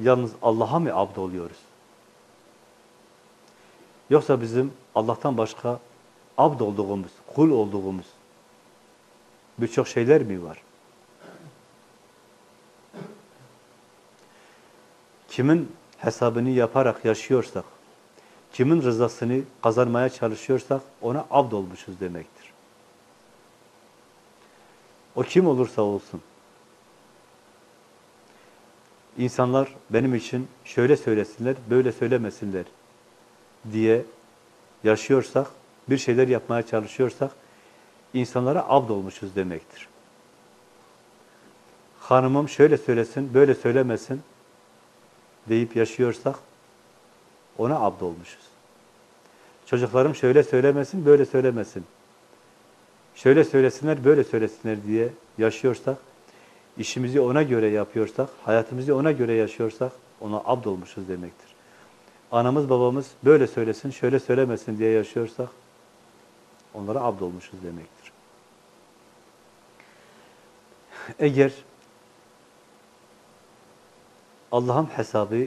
yalnız Allah'a mı abd oluyoruz? Yoksa bizim Allah'tan başka abd olduğumuz, kul olduğumuz birçok şeyler mi var? Kimin hesabını yaparak yaşıyorsak, kimin rızasını kazanmaya çalışıyorsak ona abd olmuşuz demektir. O kim olursa olsun. İnsanlar benim için şöyle söylesinler, böyle söylemesinler diye yaşıyorsak, bir şeyler yapmaya çalışıyorsak insanlara abd olmuşuz demektir. Hanımım şöyle söylesin, böyle söylemesin deyip yaşıyorsak ona abd olmuşuz. Çocuklarım şöyle söylemesin, böyle söylemesin. Şöyle söylesinler, böyle söylesinler diye yaşıyorsak, işimizi ona göre yapıyorsak, hayatımızı ona göre yaşıyorsak ona abd olmuşuz demektir. Anamız babamız böyle söylesin, şöyle söylemesin diye yaşıyorsak onlara abd olmuşuz demektir. Eğer Allah'ın hesabı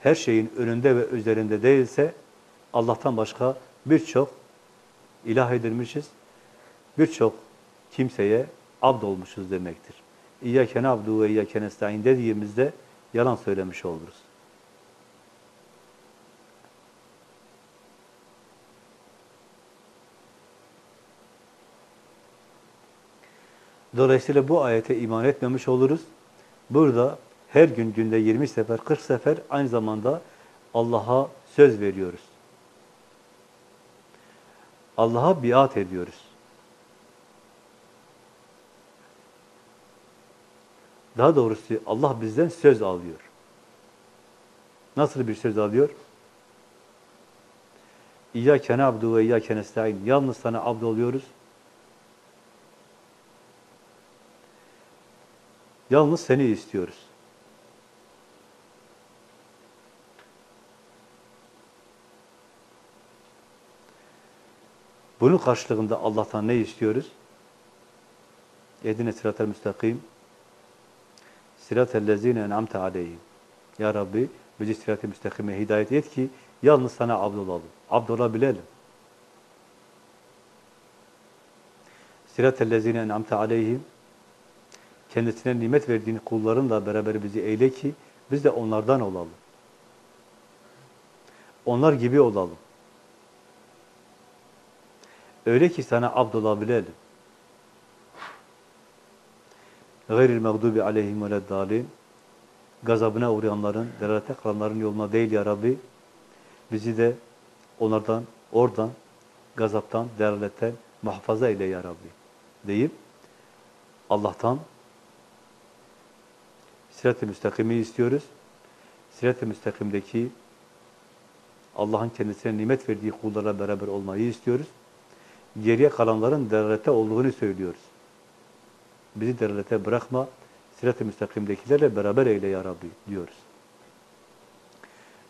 her şeyin önünde ve üzerinde değilse Allah'tan başka birçok ilah edilmişiz. Birçok kimseye abd olmuşuz demektir. İyyâke na'budu ve iyyâke nesta'in dediğimizde yalan söylemiş oluruz. Dolayısıyla bu ayete iman etmemiş oluruz. Burada her gün günde 20 sefer, 40 sefer aynı zamanda Allah'a söz veriyoruz. Allah'a biat ediyoruz. Daha doğrusu Allah bizden söz alıyor. Nasıl bir söz alıyor? İyyâke na'budu ve iyyâke nesta'in. Yalnız sana abd oluyoruz. Yalnız seni istiyoruz. Bunun karşılığında Allah'tan ne istiyoruz? Yedine sıratel müstakim sıratel lezine en'amte aleyhim Ya Rabbi bizi sırat-ı müstakime hidayet et ki yalnız sana abd olalım. Abd olabilelim. Sıratel lezine en'amte aleyhim kendisine nimet verdiğin kullarınla beraber bizi eyle ki biz de onlardan olalım. Onlar gibi olalım. Öyle ki sana abd olabilelim. Gayril mağdubi aleyhim ve dalin. Gazabına uğrayanların, delalete kalanların yoluna değil ya Rabbi. Bizi de onlardan, oradan, gazaptan, delaletten muhafaza eyle ya Rabbi. Deyip Allah'tan sirat-ı müstakimi istiyoruz. Sirat-ı müstakimdeki Allah'ın kendisine nimet verdiği kullarla beraber olmayı istiyoruz geriye kalanların deralete olduğunu söylüyoruz. Bizi deralete bırakma, sirat-ı müstakimdekilerle beraber eyle ya Rabbi diyoruz.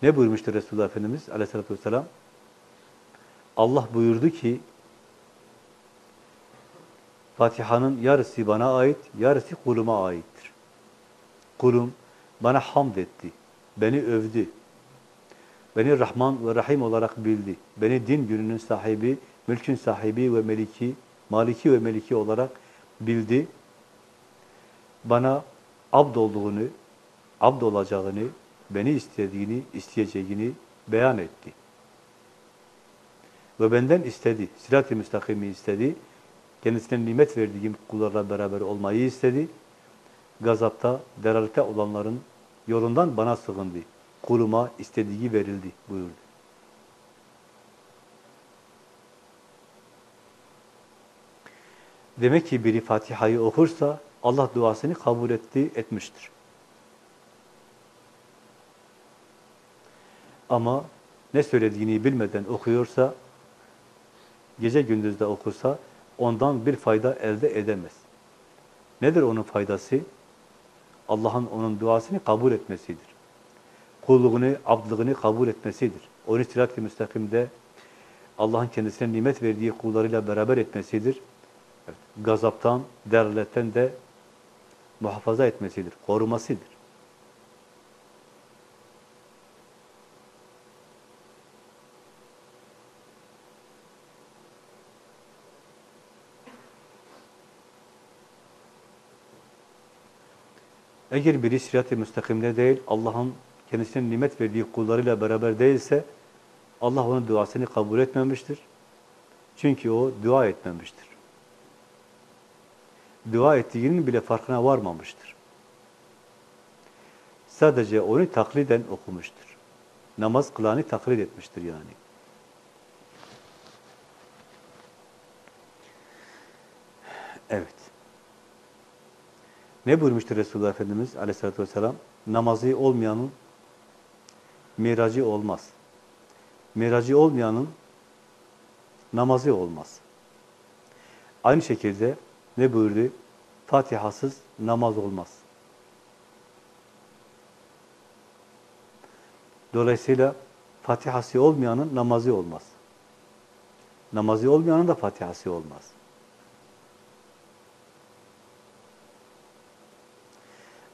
Ne buyurmuştur Resulullah Efendimiz aleyhissalatü vesselam? Allah buyurdu ki, Fatiha'nın yarısı bana ait, yarısı kuluma aittir. Kulum bana hamd etti, beni övdü, beni Rahman ve Rahim olarak bildi, beni din gününün sahibi, mülkün sahibi ve meliki, maliki ve meliki olarak bildi. Bana abd olduğunu, abd olacağını, beni istediğini, isteyeceğini beyan etti. Ve benden istedi, sirat-i müstakimi istedi. Kendisine nimet verdiğim kullarla beraber olmayı istedi. Gazapta, deralete olanların yolundan bana sığındı. Kuluma istediği verildi buyurdu. Demek ki biri Fatiha'yı okursa Allah duasını kabul etti, etmiştir. Ama ne söylediğini bilmeden okuyorsa, gece gündüz de okusa ondan bir fayda elde edemez. Nedir onun faydası? Allah'ın onun duasını kabul etmesidir. Kulluğunu, abdlığını kabul etmesidir. Onu sirat-i müstakimde Allah'ın kendisine nimet verdiği kullarıyla beraber etmesidir. Gazaptan, derletten de muhafaza etmesidir, korumasıdır. Eğer biri sirat-i müstakimde değil, Allah'ın kendisine nimet verdiği kullarıyla beraber değilse, Allah onun duasını kabul etmemiştir. Çünkü o dua etmemiştir. Dua ettiğinin bile farkına varmamıştır. Sadece onu takliden okumuştur. Namaz kılanı taklit etmiştir yani. Evet. Ne buyurmuştur Resulullah Efendimiz aleyhissalatü vesselam? Namazı olmayanın miracı olmaz. Miracı olmayanın namazı olmaz. Aynı şekilde ne buyurdu? Fatihasız namaz olmaz. Dolayısıyla Fatihası olmayanın namazı olmaz. Namazı olmayanın da Fatihası olmaz.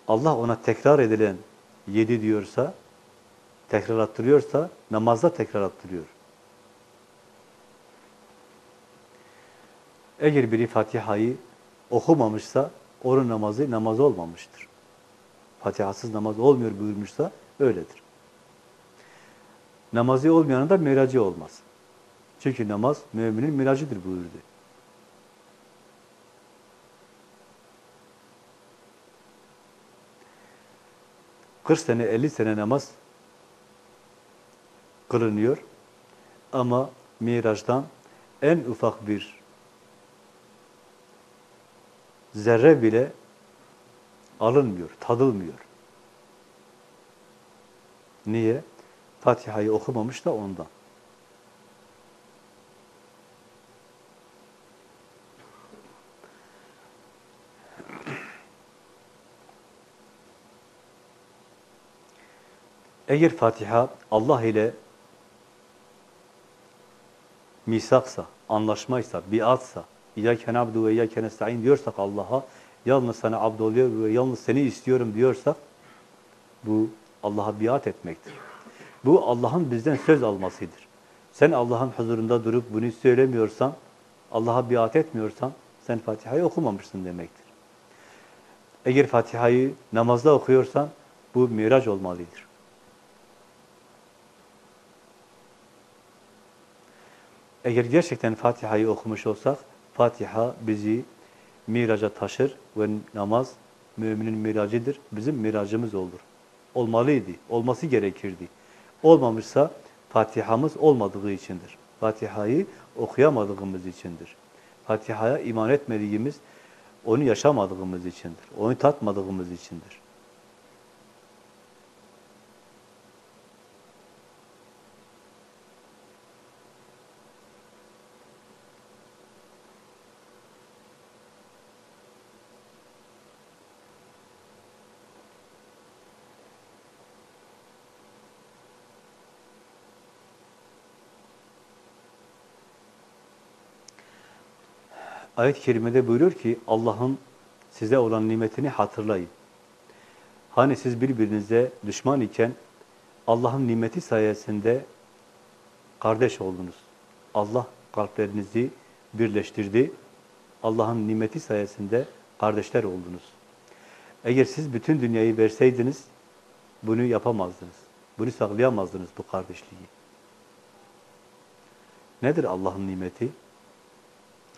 Allah ona tekrar edilen yedi diyorsa, tekrar attırıyorsa, namazda tekrar attırıyor. Eğer biri Fatiha'yı okumamışsa, onun namazı namaz olmamıştır. Fatihasız namaz olmuyor buyurmuşsa, öyledir. Namazı olmayanın da miracı olmaz. Çünkü namaz müminin miracıdır buyurdu. Kırk sene, elli sene namaz kılınıyor. Ama Miraç'tan en ufak bir zerre bile alınmıyor, tadılmıyor. Niye? Fatiha'yı okumamış da ondan. Eğer Fatiha Allah ile misaksa, anlaşmaysa, biatsa, İyyâke na'budu ve iyyâke nesta'in diyorsak Allah'a, yalnız sana abd ve yalnız seni istiyorum diyorsak, bu Allah'a biat etmektir. Bu Allah'ın bizden söz almasıdır. Sen Allah'ın huzurunda durup bunu söylemiyorsan, Allah'a biat etmiyorsan, sen Fatiha'yı okumamışsın demektir. Eğer Fatiha'yı namazda okuyorsan, bu miraç olmalıdır. Eğer gerçekten Fatiha'yı okumuş olsak, Fatiha bizi miraca taşır ve namaz müminin miracıdır. Bizim miracımız olur. Olmalıydı, olması gerekirdi. Olmamışsa Fatiha'mız olmadığı içindir. Fatiha'yı okuyamadığımız içindir. Fatiha'ya iman etmediğimiz, onu yaşamadığımız içindir. Onu tatmadığımız içindir. Ayet-i kerimede buyuruyor ki Allah'ın size olan nimetini hatırlayın. Hani siz birbirinize düşman iken Allah'ın nimeti sayesinde kardeş oldunuz. Allah kalplerinizi birleştirdi. Allah'ın nimeti sayesinde kardeşler oldunuz. Eğer siz bütün dünyayı verseydiniz bunu yapamazdınız. Bunu saklayamazdınız bu kardeşliği. Nedir Allah'ın nimeti?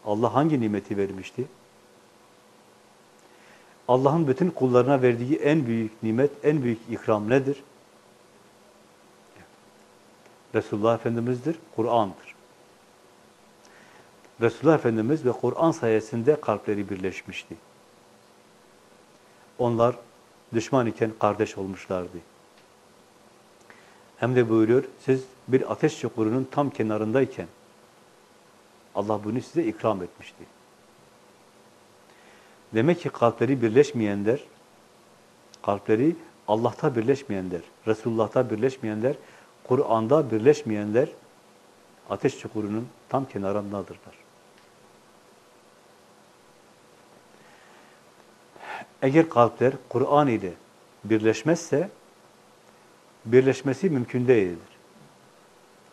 Allah hangi nimeti vermişti? Allah'ın bütün kullarına verdiği en büyük nimet, en büyük ikram nedir? Resulullah Efendimiz'dir, Kur'an'dır. Resulullah Efendimiz ve Kur'an sayesinde kalpleri birleşmişti. Onlar düşman iken kardeş olmuşlardı. Hem de buyuruyor, siz bir ateş çukurunun tam kenarındayken Allah bunu size ikram etmişti. Demek ki kalpleri birleşmeyenler, kalpleri Allah'ta birleşmeyenler, Resulullah'ta birleşmeyenler, Kur'an'da birleşmeyenler ateş çukurunun tam kenarındadırlar. Eğer kalpler Kur'an ile birleşmezse birleşmesi mümkün değildir.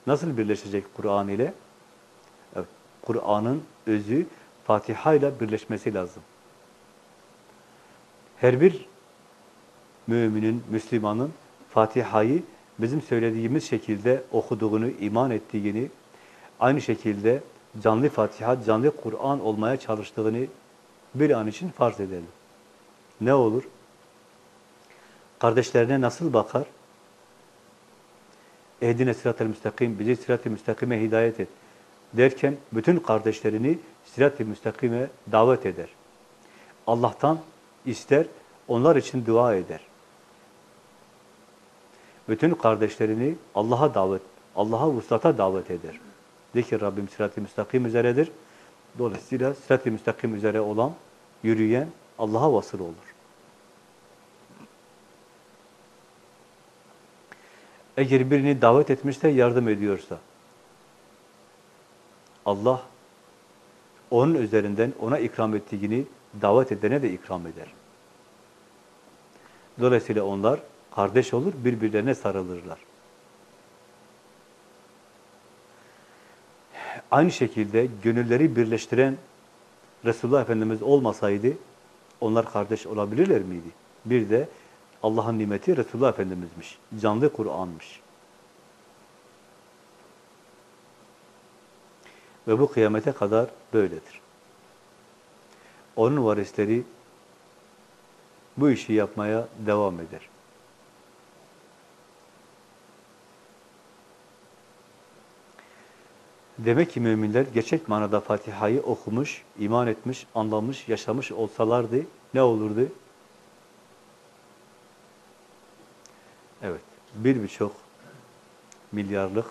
Nasıl birleşecek Kur'an ile? Kur'an'ın özü Fatiha ile birleşmesi lazım. Her bir müminin, Müslümanın Fatiha'yı bizim söylediğimiz şekilde okuduğunu, iman ettiğini, aynı şekilde canlı Fatiha, canlı Kur'an olmaya çalıştığını bir an için farz edelim. Ne olur? Kardeşlerine nasıl bakar? Ehdine sırat-ı müstakim, bizi sırat-ı müstakime hidayet et. Derken bütün kardeşlerini sırat-ı müstakime davet eder. Allah'tan ister, onlar için dua eder. Bütün kardeşlerini Allah'a davet, Allah'a vuslata davet eder. De ki Rabbim sırat-ı müstakim üzeredir. Dolayısıyla sırat-ı müstakim üzere olan, yürüyen Allah'a vasıl olur. Eğer birini davet etmişse, yardım ediyorsa, Allah onun üzerinden ona ikram ettiğini davet edene de ikram eder. Dolayısıyla onlar kardeş olur, birbirlerine sarılırlar. Aynı şekilde gönülleri birleştiren Resulullah Efendimiz olmasaydı onlar kardeş olabilirler miydi? Bir de Allah'ın nimeti Resulullah Efendimiz'miş. Canlı Kur'an'mış. Ve bu kıyamete kadar böyledir. Onun varisleri bu işi yapmaya devam eder. Demek ki müminler gerçek manada Fatiha'yı okumuş, iman etmiş, anlamış, yaşamış olsalardı ne olurdu? Evet, bir birçok milyarlık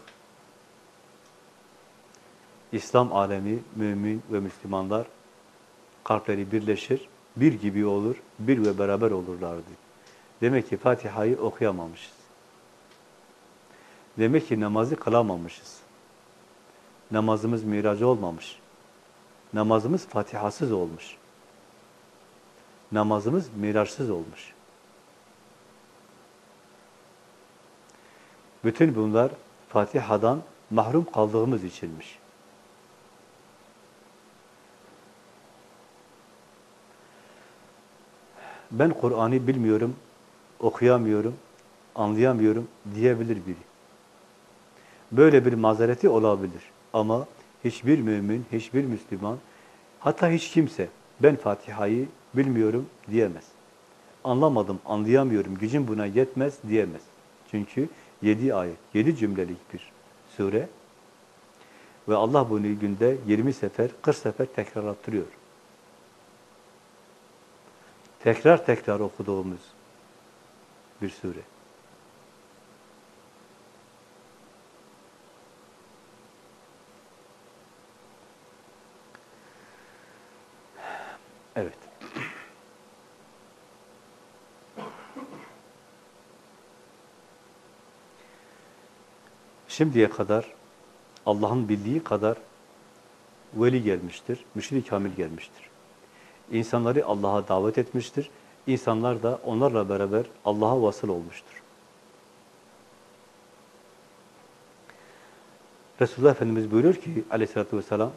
İslam alemi, mümin ve Müslümanlar kalpleri birleşir, bir gibi olur, bir ve beraber olurlardı. Demek ki Fatiha'yı okuyamamışız. Demek ki namazı kılamamışız. Namazımız miracı olmamış. Namazımız Fatihasız olmuş. Namazımız miraçsız olmuş. Bütün bunlar Fatiha'dan mahrum kaldığımız içinmiş. Ben Kur'an'ı bilmiyorum, okuyamıyorum, anlayamıyorum diyebilir biri. Böyle bir mazereti olabilir. Ama hiçbir mümin, hiçbir Müslüman, hatta hiç kimse ben Fatiha'yı bilmiyorum diyemez. Anlamadım, anlayamıyorum, gücüm buna yetmez diyemez. Çünkü yedi ayet, yedi cümlelik bir sure ve Allah bunu günde 20 sefer, 40 sefer tekrarlattırıyor. Tekrar tekrar okuduğumuz bir sure. Evet. Şimdiye kadar Allah'ın bildiği kadar veli gelmiştir, müşrik kamil gelmiştir. İnsanları Allah'a davet etmiştir. İnsanlar da onlarla beraber Allah'a vasıl olmuştur. Resulullah Efendimiz buyuruyor ki aleyhissalatü vesselam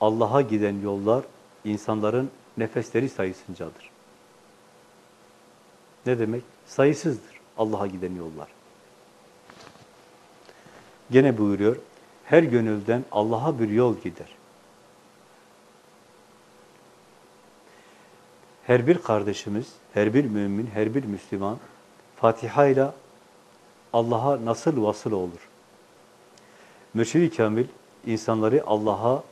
Allah'a giden yollar insanların nefesleri sayısıncadır. Ne demek? Sayısızdır Allah'a giden yollar. Gene buyuruyor, her gönülden Allah'a bir yol gider. Her bir kardeşimiz, her bir mümin, her bir Müslüman Fatiha ile Allah'a nasıl vasıl olur? Mürşid-i Kamil insanları Allah'a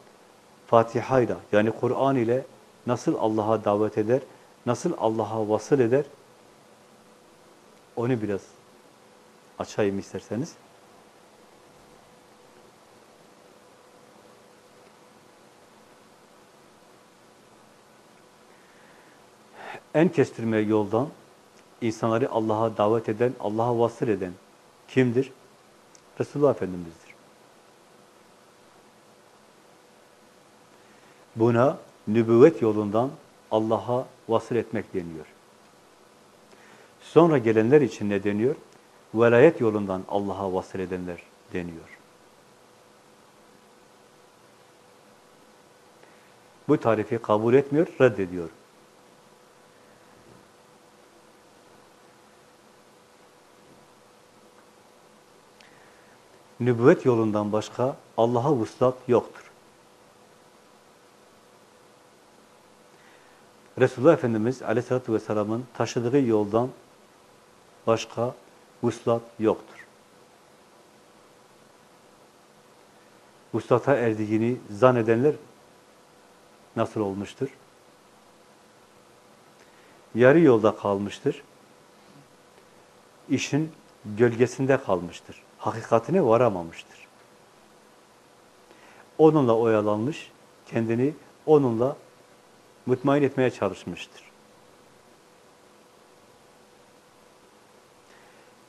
Fatiha ile yani Kur'an ile nasıl Allah'a davet eder, nasıl Allah'a vasıl eder, onu biraz açayım isterseniz. En kestirme yoldan insanları Allah'a davet eden, Allah'a vasıl eden kimdir? Resulullah Efendimiz'dir. Buna nübüvvet yolundan Allah'a vasıl etmek deniyor. Sonra gelenler için ne deniyor? Velayet yolundan Allah'a vasıl edenler deniyor. Bu tarifi kabul etmiyor, reddediyor. Nübüvvet yolundan başka Allah'a vuslat yoktur. Resulullah Efendimiz Aleyhisselatü Vesselam'ın taşıdığı yoldan başka vuslat yoktur. Vuslata erdiğini zannedenler nasıl olmuştur? Yarı yolda kalmıştır. İşin gölgesinde kalmıştır. Hakikatine varamamıştır. Onunla oyalanmış, kendini onunla mutmain etmeye çalışmıştır.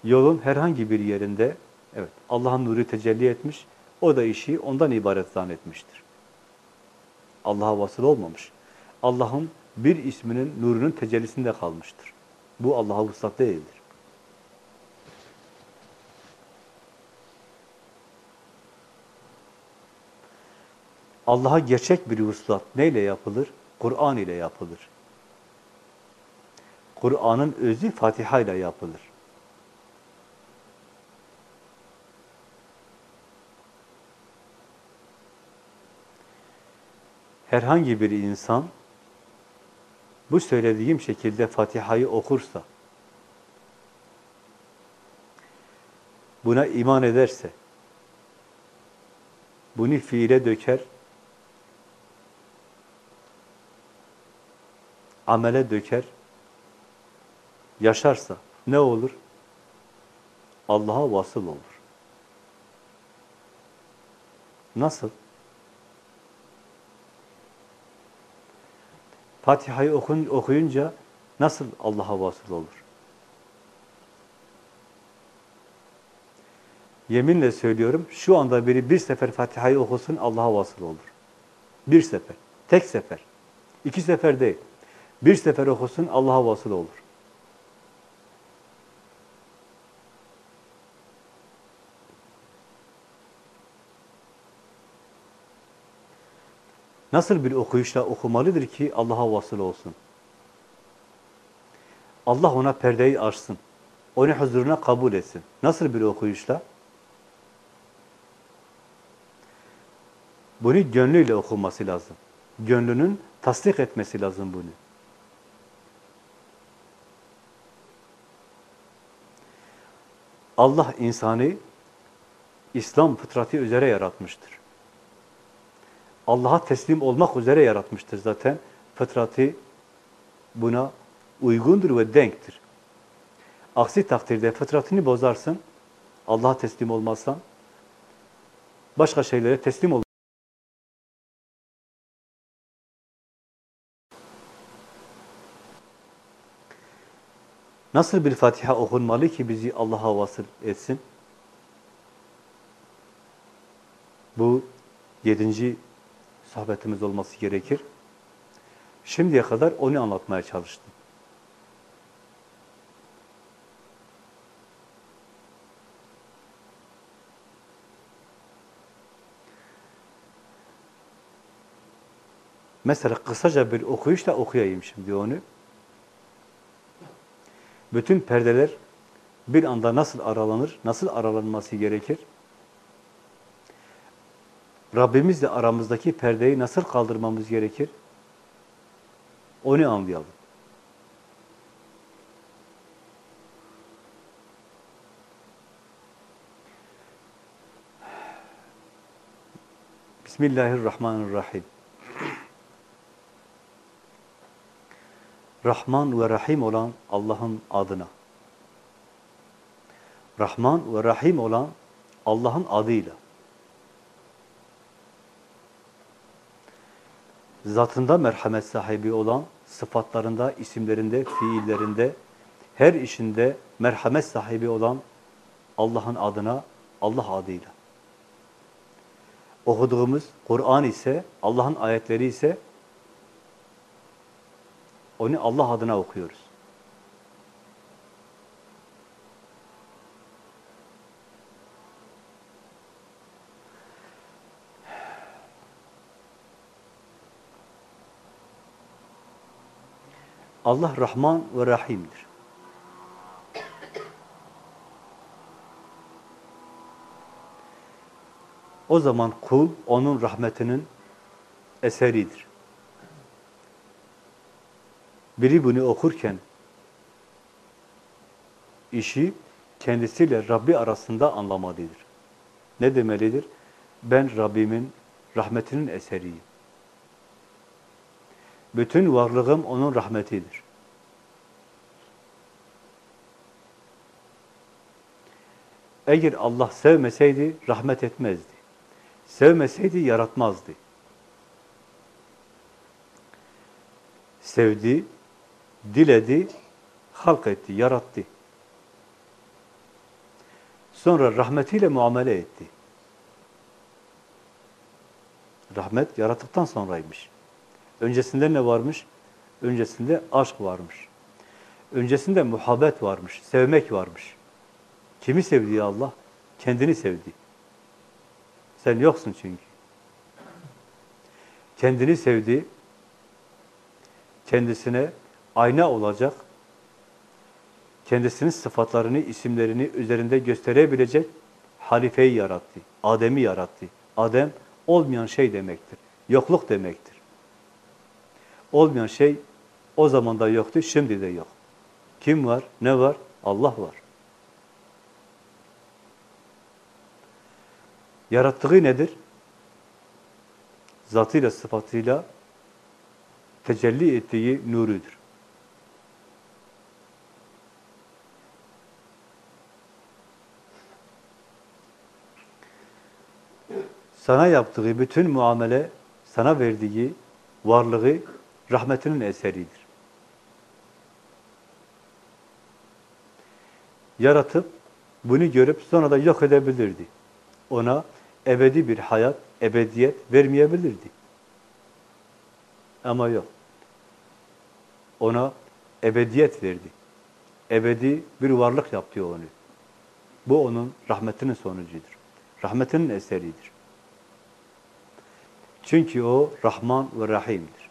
Yolun herhangi bir yerinde evet Allah'ın nuru tecelli etmiş, o da işi ondan ibaret zannetmiştir. Allah'a vasıl olmamış. Allah'ın bir isminin nurunun tecellisinde kalmıştır. Bu Allah'a vuslat değildir. Allah'a gerçek bir vuslat neyle yapılır? Kur'an ile yapılır. Kur'an'ın özü Fatiha ile yapılır. Herhangi bir insan bu söylediğim şekilde Fatiha'yı okursa, buna iman ederse, bunu fiile döker, amele döker, yaşarsa ne olur? Allah'a vasıl olur. Nasıl? Fatiha'yı okun, okuyunca nasıl Allah'a vasıl olur? Yeminle söylüyorum, şu anda biri bir sefer Fatiha'yı okusun, Allah'a vasıl olur. Bir sefer, tek sefer. iki sefer değil. Bir sefer okusun, Allah'a vasıl olur. Nasıl bir okuyuşla okumalıdır ki Allah'a vasıl olsun? Allah ona perdeyi açsın. Onu huzuruna kabul etsin. Nasıl bir okuyuşla? Bunu gönlüyle okuması lazım. Gönlünün tasdik etmesi lazım bunu. Allah insanı İslam fıtratı üzere yaratmıştır. Allah'a teslim olmak üzere yaratmıştır zaten. Fıtratı buna uygundur ve denktir. Aksi takdirde fıtratını bozarsın, Allah'a teslim olmazsan, başka şeylere teslim ol. Nasıl bir Fatiha okunmalı ki bizi Allah'a vasıl etsin? Bu yedinci sohbetimiz olması gerekir. Şimdiye kadar onu anlatmaya çalıştım. Mesela kısaca bir okuyuşla okuyayım şimdi onu. Bütün perdeler bir anda nasıl aralanır, nasıl aralanması gerekir? Rabbimizle aramızdaki perdeyi nasıl kaldırmamız gerekir? Onu anlayalım. Bismillahirrahmanirrahim. Rahman ve Rahim olan Allah'ın adına. Rahman ve Rahim olan Allah'ın adıyla. Zatında merhamet sahibi olan, sıfatlarında, isimlerinde, fiillerinde, her işinde merhamet sahibi olan Allah'ın adına, Allah adıyla. Okuduğumuz Kur'an ise, Allah'ın ayetleri ise onu Allah adına okuyoruz. Allah Rahman ve Rahim'dir. O zaman kul onun rahmetinin eseridir. Biri bunu okurken işi kendisiyle Rabbi arasında anlamalıdır. Ne demelidir? Ben Rabbimin rahmetinin eseriyim. Bütün varlığım onun rahmetidir. Eğer Allah sevmeseydi rahmet etmezdi. Sevmeseydi yaratmazdı. Sevdi, diledi, halk etti, yarattı. Sonra rahmetiyle muamele etti. Rahmet yaratıktan sonraymış. Öncesinde ne varmış? Öncesinde aşk varmış. Öncesinde muhabbet varmış, sevmek varmış. Kimi sevdi Allah? Kendini sevdi. Sen yoksun çünkü. Kendini sevdi, kendisine ayna olacak, kendisinin sıfatlarını, isimlerini üzerinde gösterebilecek halifeyi yarattı. Adem'i yarattı. Adem olmayan şey demektir. Yokluk demektir. Olmayan şey o zaman da yoktu, şimdi de yok. Kim var? Ne var? Allah var. Yarattığı nedir? Zatıyla, sıfatıyla tecelli ettiği nurudur. Sana yaptığı bütün muamele, sana verdiği varlığı rahmetinin eseridir. Yaratıp, bunu görüp sonra da yok edebilirdi. Ona ebedi bir hayat, ebediyet vermeyebilirdi. Ama yok. Ona ebediyet verdi. Ebedi bir varlık yaptı onu. Bu onun rahmetinin sonucudur. Rahmetinin eseridir. Çünkü o Rahman ve Rahim'dir.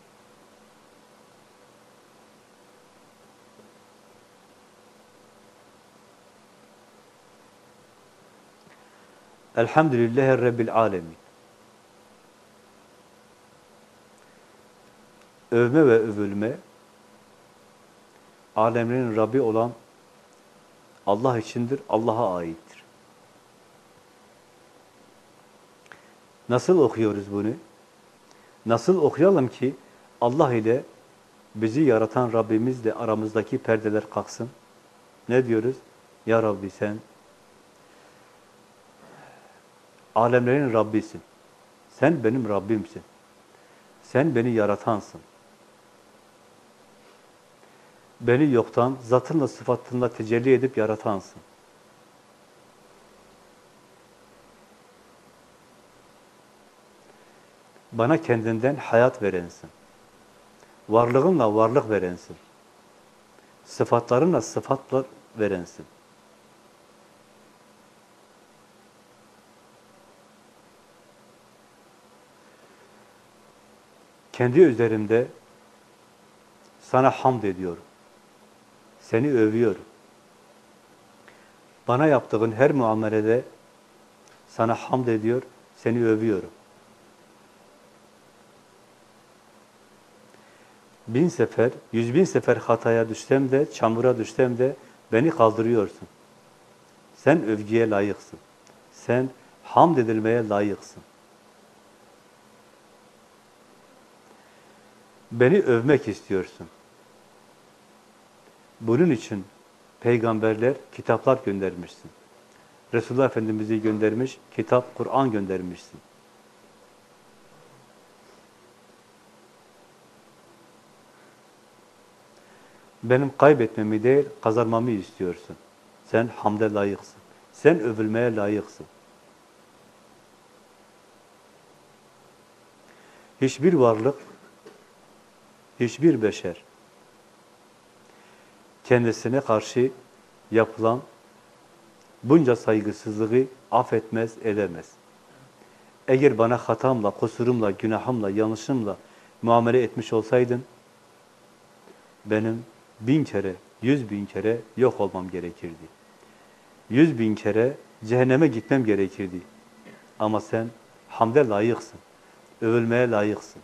Elhamdülillahi Rabbil Alemin. Övme ve övülme, alemlerin Rabbi olan Allah içindir, Allah'a aittir. Nasıl okuyoruz bunu? Nasıl okuyalım ki Allah ile bizi yaratan Rabbimizle aramızdaki perdeler kalksın? Ne diyoruz? Ya Rabbi sen alemlerin Rabbisin. Sen benim Rabbimsin. Sen beni yaratansın. Beni yoktan, zatınla, sıfatınla tecelli edip yaratansın. Bana kendinden hayat verensin. Varlığınla varlık verensin. Sıfatlarınla sıfatlar verensin. Kendi üzerimde sana hamd ediyorum. Seni övüyorum. Bana yaptığın her muamelede sana hamd ediyor, seni övüyorum. Bin sefer, yüz bin sefer hataya düşsem de, çamura düşsem de beni kaldırıyorsun. Sen övgüye layıksın. Sen hamd edilmeye layıksın. Beni övmek istiyorsun. Bunun için peygamberler kitaplar göndermişsin. Resulullah Efendimiz'i göndermiş, kitap, Kur'an göndermişsin. Benim kaybetmemi değil, kazanmamı istiyorsun. Sen hamde layıksın. Sen övülmeye layıksın. Hiçbir varlık, hiçbir beşer kendisine karşı yapılan bunca saygısızlığı affetmez, edemez. Eğer bana hatamla, kusurumla, günahımla, yanlışımla muamele etmiş olsaydın, benim bin kere, yüz bin kere yok olmam gerekirdi. Yüz bin kere cehenneme gitmem gerekirdi. Ama sen hamde layıksın, övülmeye layıksın.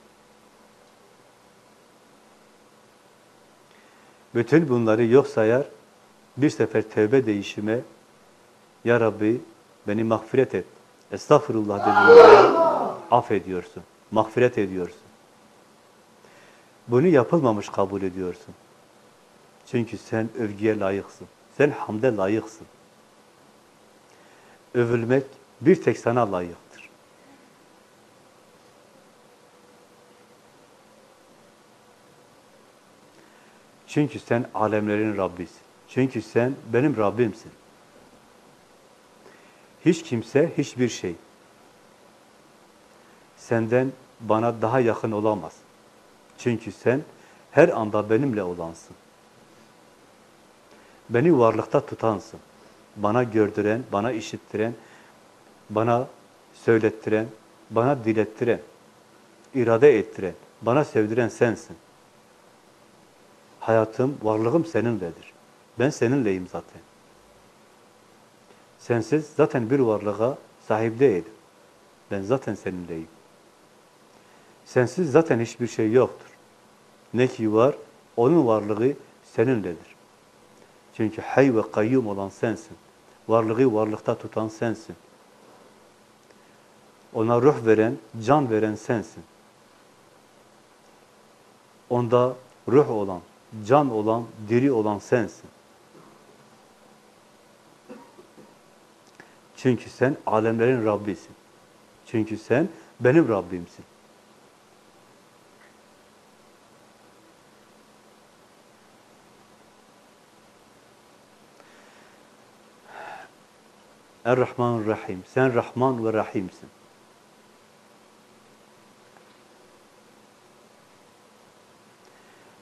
Bütün bunları yok sayar, bir sefer tevbe değişime, Ya Rabbi beni mağfiret et, estağfurullah dediğinde affediyorsun, mağfiret ediyorsun. Bunu yapılmamış kabul ediyorsun. Çünkü sen övgüye layıksın, sen hamde layıksın. Övülmek bir tek sana layıktır. Çünkü sen alemlerin Rabbisin. Çünkü sen benim Rabbimsin. Hiç kimse, hiçbir şey senden bana daha yakın olamaz. Çünkü sen her anda benimle olansın. Beni varlıkta tutansın. Bana gördüren, bana işittiren, bana söylettiren, bana dilettiren, irade ettiren, bana sevdiren sensin. Hayatım, varlığım seninledir. Ben seninleyim zaten. Sensiz zaten bir varlığa sahip değilim. Ben zaten seninleyim. Sensiz zaten hiçbir şey yoktur. Ne ki var, onun varlığı seninledir. Çünkü hay ve kayyum olan sensin. Varlığı varlıkta tutan sensin. Ona ruh veren, can veren sensin. Onda ruh olan, can olan, diri olan sensin. Çünkü sen alemlerin Rabbisin. Çünkü sen benim Rabbimsin. Er-Rahman Rahim. Sen Rahman ve Rahimsin.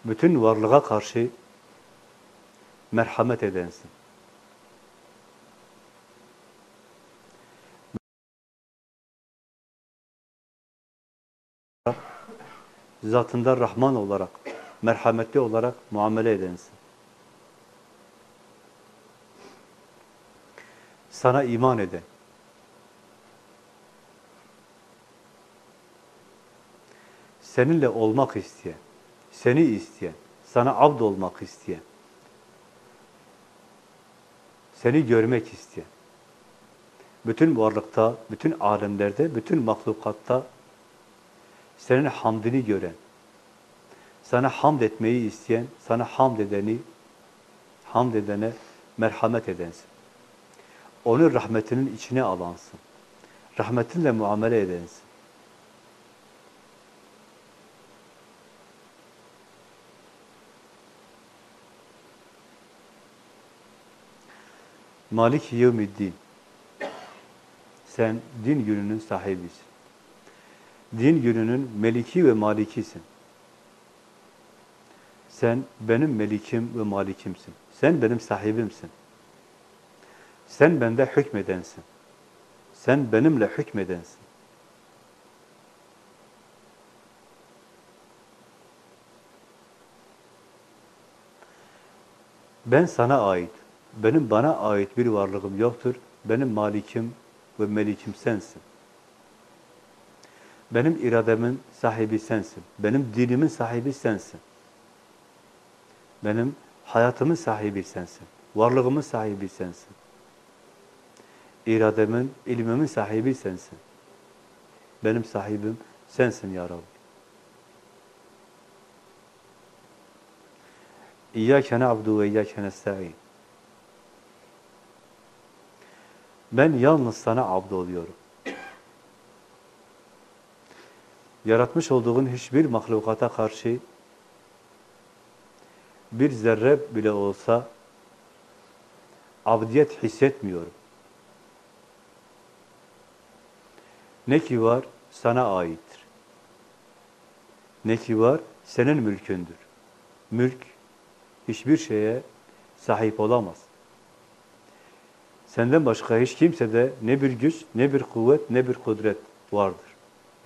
Bütün varlığa karşı merhamet edensin. Zatında Rahman olarak, merhametli olarak muamele edensin. Sana iman eden, seninle olmak isteyen, seni isteyen, sana abd olmak isteyen, seni görmek isteyen, bütün varlıkta, bütün alemlerde, bütün mahlukatta senin hamdini gören, sana hamd etmeyi isteyen, sana hamd edeni, hamd edene merhamet edensin. Onun rahmetinin içine alansın. Rahmetinle muamele edensin. Malik yevmiddin. Sen din gününün sahibisin. Din gününün meliki ve malikisin. Sen benim melikim ve malikimsin. Sen benim sahibimsin. Sen bende hükmedensin. Sen benimle hükmedensin. Ben sana ait, benim bana ait bir varlığım yoktur. Benim malikim ve melikim sensin. Benim irademin sahibi sensin. Benim dinimin sahibi sensin. Benim hayatımın sahibi sensin. Varlığımın sahibi sensin. İrademin, ilmimin sahibi sensin. Benim sahibim sensin ya Rabbi. İyyâke na'budu ve iyyâke nesta'in. Ben yalnız sana abd oluyorum. Yaratmış olduğun hiçbir mahlukata karşı bir zerre bile olsa abdiyet hissetmiyorum. Ne ki var sana aittir. Ne ki var senin mülkündür. Mülk hiçbir şeye sahip olamaz. Senden başka hiç kimsede ne bir güç, ne bir kuvvet, ne bir kudret vardır.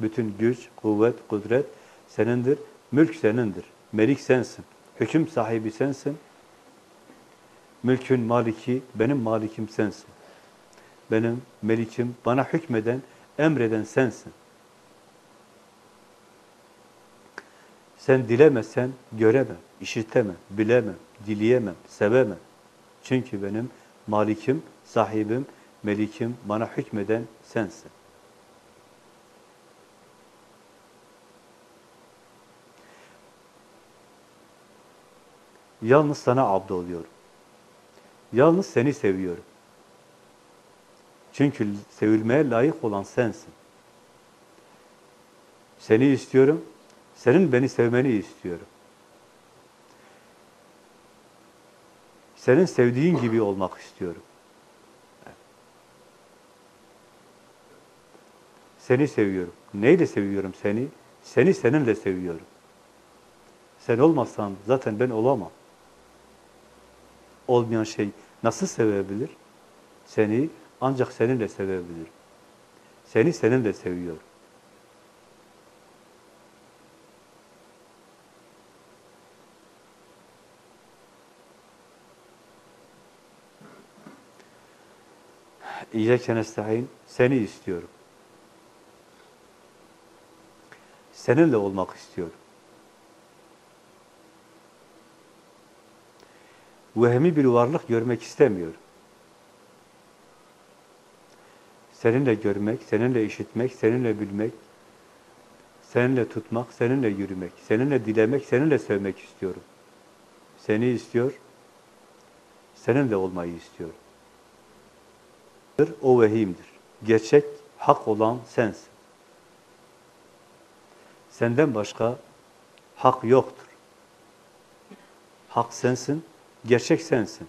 Bütün güç, kuvvet, kudret senindir. Mülk senindir. Melik sensin. Hüküm sahibi sensin. Mülkün maliki, benim malikim sensin. Benim melikim, bana hükmeden, emreden sensin. Sen dilemesen göremem, işitemem, bilemem, dileyemem, sevemem. Çünkü benim malikim, sahibim, melikim, bana hükmeden sensin. Yalnız sana abd oluyorum. Yalnız seni seviyorum. Çünkü sevilmeye layık olan sensin. Seni istiyorum, senin beni sevmeni istiyorum. Senin sevdiğin gibi olmak istiyorum. Seni seviyorum. Neyle seviyorum seni? Seni seninle seviyorum. Sen olmazsan zaten ben olamam. Olmayan şey nasıl sevebilir? Seni ancak seninle sevebilir. Seni seninle seviyorum. İyyâke nesta'in, seni istiyorum. Seninle olmak istiyorum. Vehmi bir varlık görmek istemiyorum. Seninle görmek, seninle işitmek, seninle bilmek, seninle tutmak, seninle yürümek, seninle dilemek, seninle sevmek istiyorum. Seni istiyor, seninle olmayı istiyorum. O vehimdir. Gerçek, hak olan sensin. Senden başka hak yoktur. Hak sensin, gerçek sensin.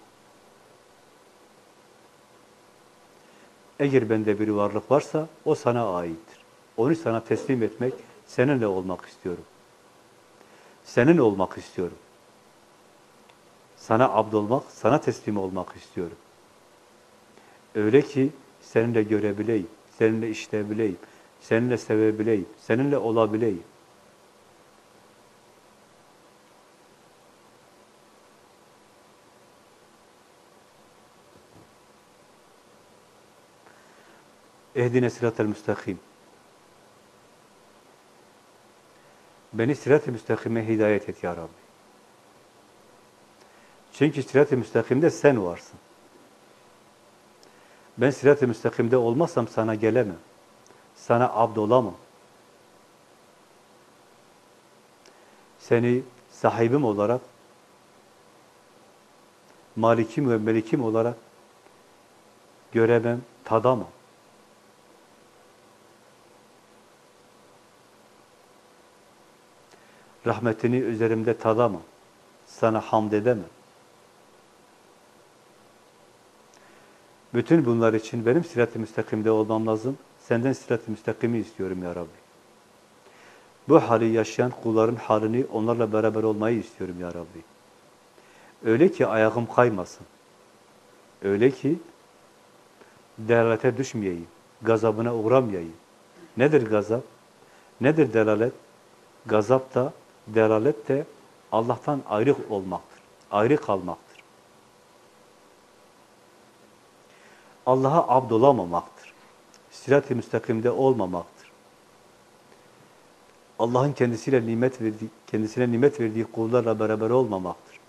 Eğer bende bir varlık varsa o sana aittir. Onu sana teslim etmek, seninle olmak istiyorum. Senin olmak istiyorum. Sana abd olmak, sana teslim olmak istiyorum. Öyle ki seninle görebileyim, seninle işleyebileyim, seninle sevebileyim, seninle olabileyim. Ehdine sıratel müstakim. Beni sırat-ı müstakime hidayet et ya Rabbi. Çünkü sırat-ı müstakimde sen varsın. Ben sirat-ı müstakimde olmazsam sana gelemem. Sana abd olamam. Seni sahibim olarak, malikim ve melikim olarak göremem, tadamam. Rahmetini üzerimde tadamam. Sana hamd edemem. Bütün bunlar için benim sirat-ı müstakimde olmam lazım. Senden sirat-ı müstakimi istiyorum ya Rabbi. Bu hali yaşayan kulların halini onlarla beraber olmayı istiyorum ya Rabbi. Öyle ki ayağım kaymasın. Öyle ki delalete düşmeyeyim. Gazabına uğramayayım. Nedir gazap? Nedir delalet? Gazap da, delalet de Allah'tan ayrı olmaktır. Ayrı kalmaktır. Allah'a abd olamamaktır. Sirat-i müstakimde olmamaktır. Allah'ın kendisiyle nimet verdiği, kendisine nimet verdiği kullarla beraber olmamaktır.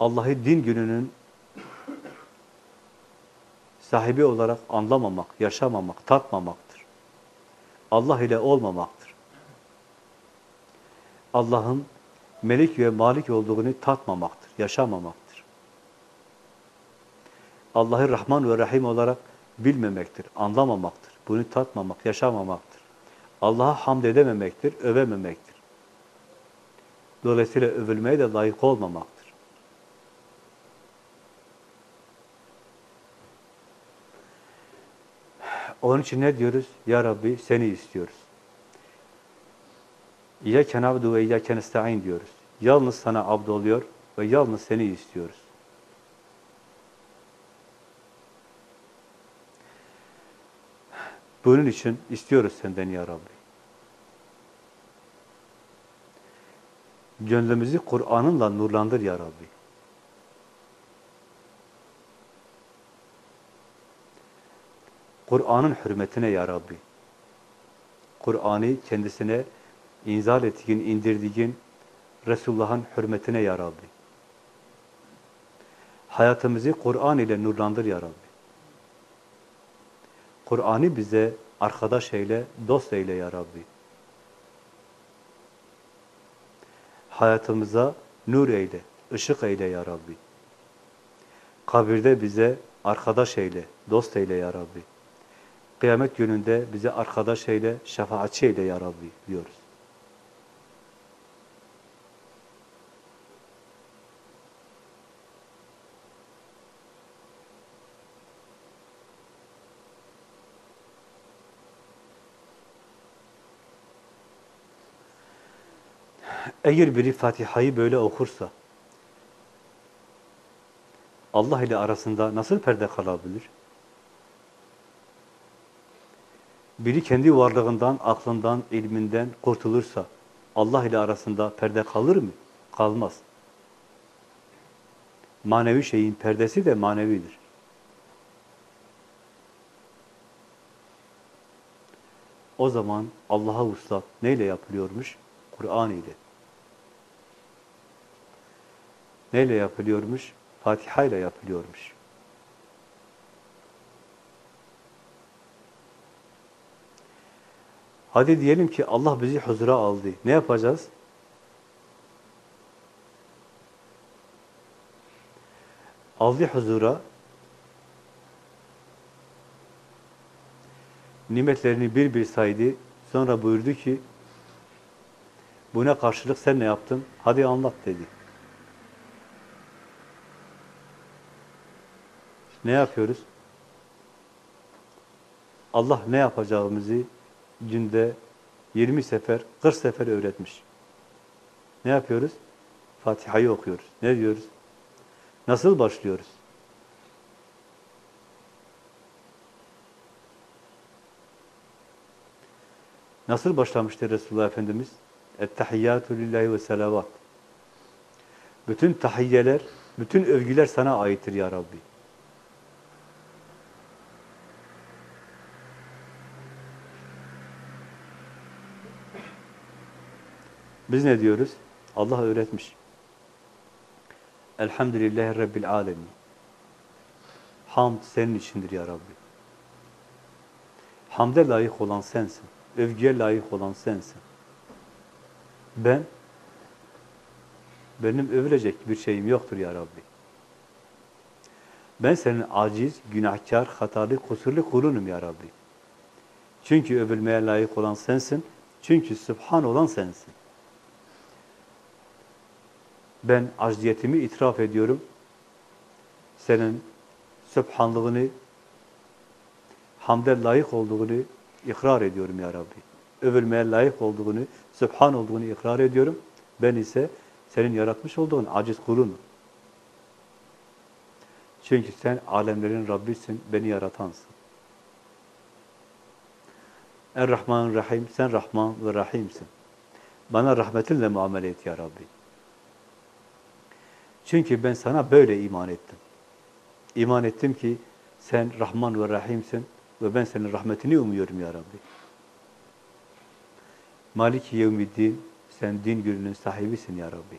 Allah'ı din gününün sahibi olarak anlamamak, yaşamamak, tatmamaktır. Allah ile olmamaktır. Allah'ın melik ve malik olduğunu tatmamaktır, yaşamamaktır. Allah'ı Rahman ve Rahim olarak bilmemektir, anlamamaktır. Bunu tatmamak, yaşamamaktır. Allah'a hamd edememektir, övememektir. Dolayısıyla övülmeye de layık olmamaktır. Onun için ne diyoruz? Ya Rabbi seni istiyoruz. İyyâke na'budu ve iyyâke nesta'in diyoruz. Yalnız sana abd oluyor ve yalnız seni istiyoruz. Bunun için istiyoruz senden ya Rabbi. Gönlümüzü Kur'an'ınla nurlandır ya Rabbi. Kur'an'ın hürmetine ya Rabbi. Kur'an'ı kendisine inzal ettiğin, indirdiğin Resulullah'ın hürmetine ya Rabbi. Hayatımızı Kur'an ile nurlandır ya Rabbi. Kur'an'ı bize arkadaş eyle, dost eyle ya Rabbi. Hayatımıza nur eyle, ışık eyle ya Rabbi. Kabirde bize arkadaş eyle, dost eyle ya Rabbi. Kıyamet gününde bize arkadaş eyle, şefaatçi eyle ya Rabbi diyoruz. Eğer biri Fatiha'yı böyle okursa, Allah ile arasında nasıl perde kalabilir? Biri kendi varlığından, aklından, ilminden kurtulursa, Allah ile arasında perde kalır mı? Kalmaz. Manevi şeyin perdesi de manevidir. O zaman Allah'a vuslat neyle yapılıyormuş? Kur'an ile. Neyle yapılıyormuş? Fatiha ile yapılıyormuş. Hadi diyelim ki Allah bizi huzura aldı. Ne yapacağız? Aldı huzura. Nimetlerini bir bir saydı. Sonra buyurdu ki buna karşılık sen ne yaptın? Hadi anlat dedi. Ne yapıyoruz? Allah ne yapacağımızı günde 20 sefer, 40 sefer öğretmiş. Ne yapıyoruz? Fatiha'yı okuyoruz. Ne diyoruz? Nasıl başlıyoruz? Nasıl başlamıştır Resulullah Efendimiz? Ettehiyyatü lillahi ve selavat. Bütün tahiyyeler, bütün övgüler sana aittir ya Rabbi. Biz ne diyoruz? Allah öğretmiş. Elhamdülillahi Rabbil alemin. Hamd senin içindir ya Rabbi. Hamde layık olan sensin. Övgüye layık olan sensin. Ben, benim övülecek bir şeyim yoktur ya Rabbi. Ben senin aciz, günahkar, hatalı, kusurlu kulunum ya Rabbi. Çünkü övülmeye layık olan sensin. Çünkü Sübhan olan sensin. Ben acziyetimi itiraf ediyorum. Senin sübhanlığını, hamde layık olduğunu ikrar ediyorum ya Rabbi. Övülmeye layık olduğunu, sübhan olduğunu ikrar ediyorum. Ben ise senin yaratmış olduğun aciz kulunum. Çünkü sen alemlerin Rabbisin, beni yaratansın. Er-Rahman Rahim, sen Rahman ve Rahimsin. Bana rahmetinle muamele et ya Rabbi. Çünkü ben sana böyle iman ettim. İman ettim ki sen Rahman ve Rahimsin ve ben senin rahmetini umuyorum ya Rabbi. Malik-i Yevmiddin, sen din gününün sahibisin ya Rabbi.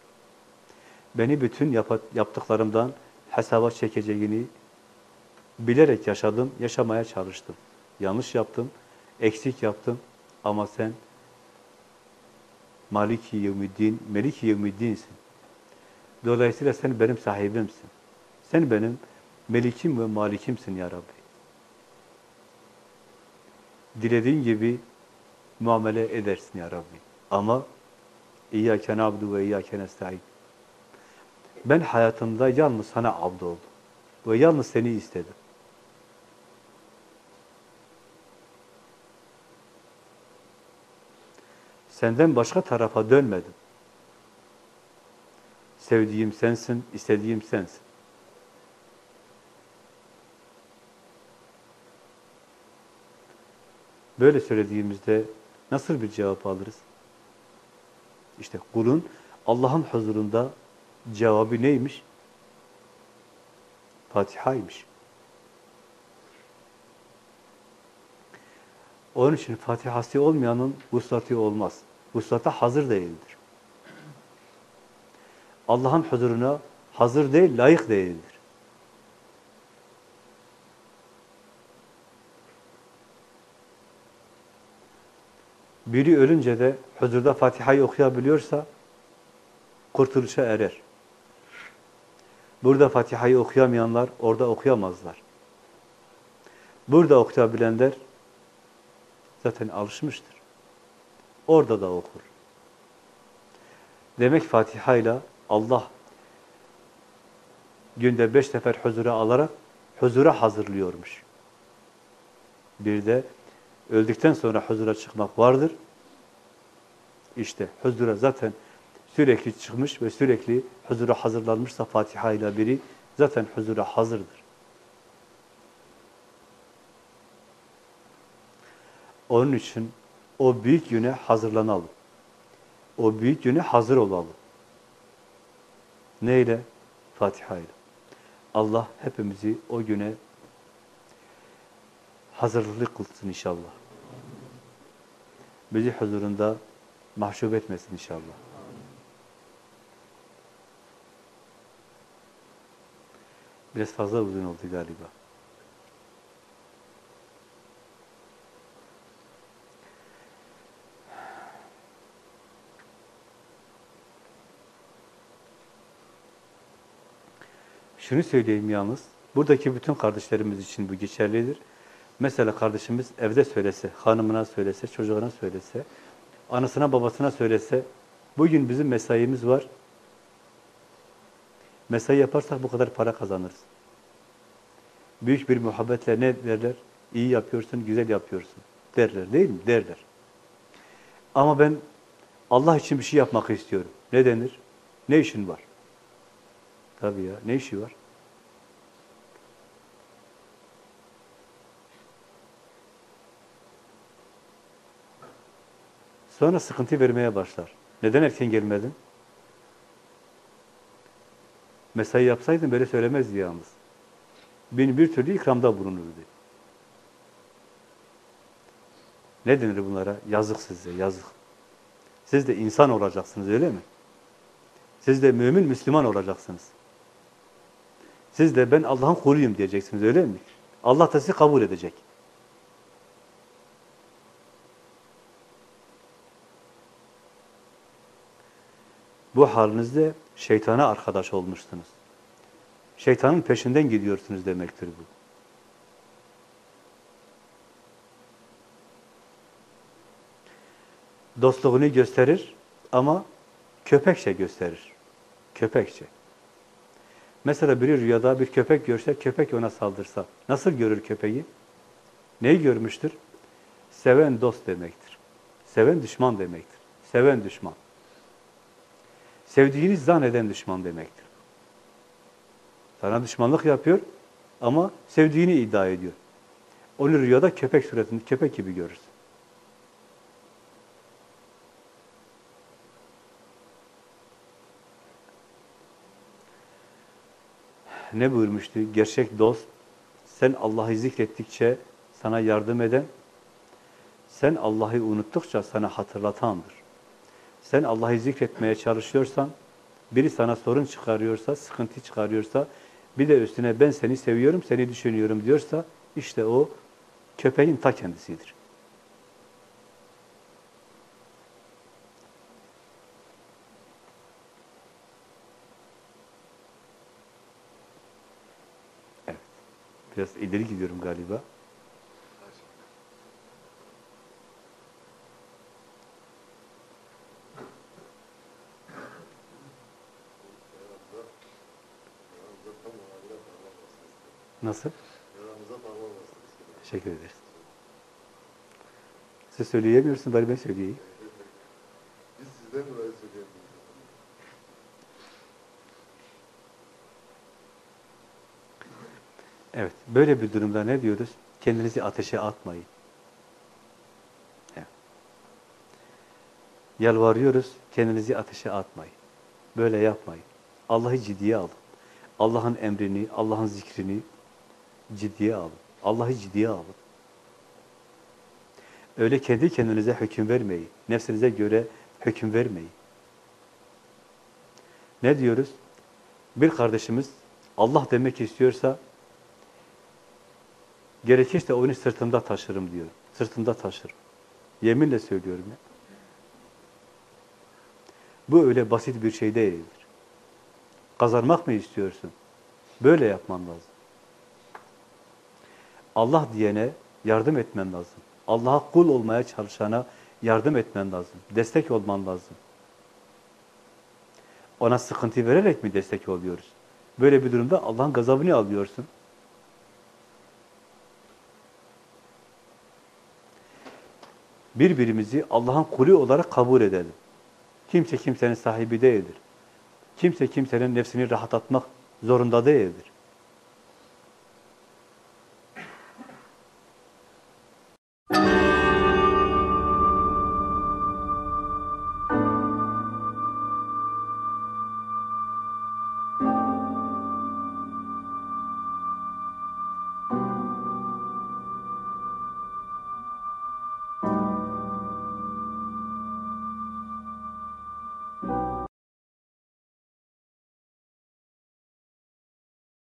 Beni bütün yap yaptıklarımdan hesaba çekeceğini bilerek yaşadım, yaşamaya çalıştım. Yanlış yaptım, eksik yaptım ama sen Maliki yevmiddin, Meliki yevmiddinsin. Dolayısıyla sen benim sahibimsin. Sen benim melikim ve malikimsin ya Rabbi. Dilediğin gibi muamele edersin ya Rabbi. Ama İyyâke na'budu ve iyyâke nesta'in. Ben hayatımda yalnız sana abd oldum. Ve yalnız seni istedim. Senden başka tarafa dönmedim. Sevdiğim sensin, istediğim sensin. Böyle söylediğimizde nasıl bir cevap alırız? İşte kulun Allah'ın huzurunda cevabı neymiş? Fatiha'ymış. Onun için Fatiha'sı olmayanın vuslatı olmaz. Vuslata hazır değildir. Allah'ın huzuruna hazır değil, layık değildir. Biri ölünce de huzurda Fatiha'yı okuyabiliyorsa kurtuluşa erer. Burada Fatiha'yı okuyamayanlar orada okuyamazlar. Burada okuyabilenler zaten alışmıştır. Orada da okur. Demek Fatiha ile Allah günde beş sefer huzura alarak huzura hazırlıyormuş. Bir de öldükten sonra huzura çıkmak vardır. İşte huzura zaten sürekli çıkmış ve sürekli huzura hazırlanmışsa Fatiha ile biri zaten huzura hazırdır. Onun için o büyük güne hazırlanalım. O büyük güne hazır olalım. Neyle? Fatiha ile. Allah hepimizi o güne hazırlıklı kılsın inşallah. Bizi huzurunda mahcup etmesin inşallah. Biraz fazla uzun oldu galiba. Şunu söyleyeyim yalnız, buradaki bütün kardeşlerimiz için bu geçerlidir. Mesela kardeşimiz evde söylese, hanımına söylese, çocuğuna söylese, anasına babasına söylese, bugün bizim mesaimiz var, mesai yaparsak bu kadar para kazanırız. Büyük bir muhabbetle ne derler? İyi yapıyorsun, güzel yapıyorsun derler değil mi? Derler. Ama ben Allah için bir şey yapmak istiyorum. Ne denir? Ne işin var? Tabii ya, ne işi var? Sonra sıkıntı vermeye başlar. Neden erken gelmedin? Mesai yapsaydın böyle söylemezdi yalnız. Bin bir türlü ikramda bulunurdu. Ne denir bunlara? Yazık size, yazık. Siz de insan olacaksınız öyle mi? Siz de mümin, Müslüman olacaksınız. Siz de ben Allah'ın kuluyum diyeceksiniz öyle mi? Allah da sizi kabul edecek. Bu halinizde şeytana arkadaş olmuşsunuz. Şeytanın peşinden gidiyorsunuz demektir bu. Dostluğunu gösterir ama köpekçe gösterir. Köpekçe. Mesela biri rüyada bir köpek görse, köpek ona saldırsa, nasıl görür köpeği? Neyi görmüştür? Seven dost demektir. Seven düşman demektir. Seven düşman. Sevdiğini zanneden düşman demektir. Sana düşmanlık yapıyor ama sevdiğini iddia ediyor. Onu rüyada köpek suretinde, köpek gibi görürsün. Ne buyurmuştu? Gerçek dost, sen Allah'ı zikrettikçe sana yardım eden, sen Allah'ı unuttukça sana hatırlatandır. Sen Allah'ı zikretmeye çalışıyorsan, biri sana sorun çıkarıyorsa, sıkıntı çıkarıyorsa, bir de üstüne ben seni seviyorum, seni düşünüyorum diyorsa, işte o köpeğin ta kendisidir. Biraz ileri gidiyorum galiba. Nasıl? Teşekkür ederiz. Siz söyleyemiyorsun, bari ben söyleyeyim. Biz sizden dolayı söylüyoruz. Evet, böyle bir durumda ne diyoruz? Kendinizi ateşe atmayın. Yalvarıyoruz, kendinizi ateşe atmayın. Böyle yapmayın. Allah'ı ciddiye alın. Allah'ın emrini, Allah'ın zikrini ciddiye alın. Allah'ı ciddiye alın. Öyle kendi kendinize hüküm vermeyin. Nefsinize göre hüküm vermeyin. Ne diyoruz? Bir kardeşimiz Allah demek istiyorsa gerekirse onu sırtımda taşırım diyor. Sırtımda taşırım. Yeminle söylüyorum ya. Bu öyle basit bir şey değildir. Kazanmak mı istiyorsun? Böyle yapman lazım. Allah diyene yardım etmen lazım. Allah'a kul olmaya çalışana yardım etmen lazım. Destek olman lazım. Ona sıkıntı vererek mi destek oluyoruz? Böyle bir durumda Allah'ın gazabını alıyorsun. Birbirimizi Allah'ın kulü olarak kabul edelim. Kimse kimsenin sahibi değildir. Kimse kimsenin nefsini rahatlatmak zorunda değildir.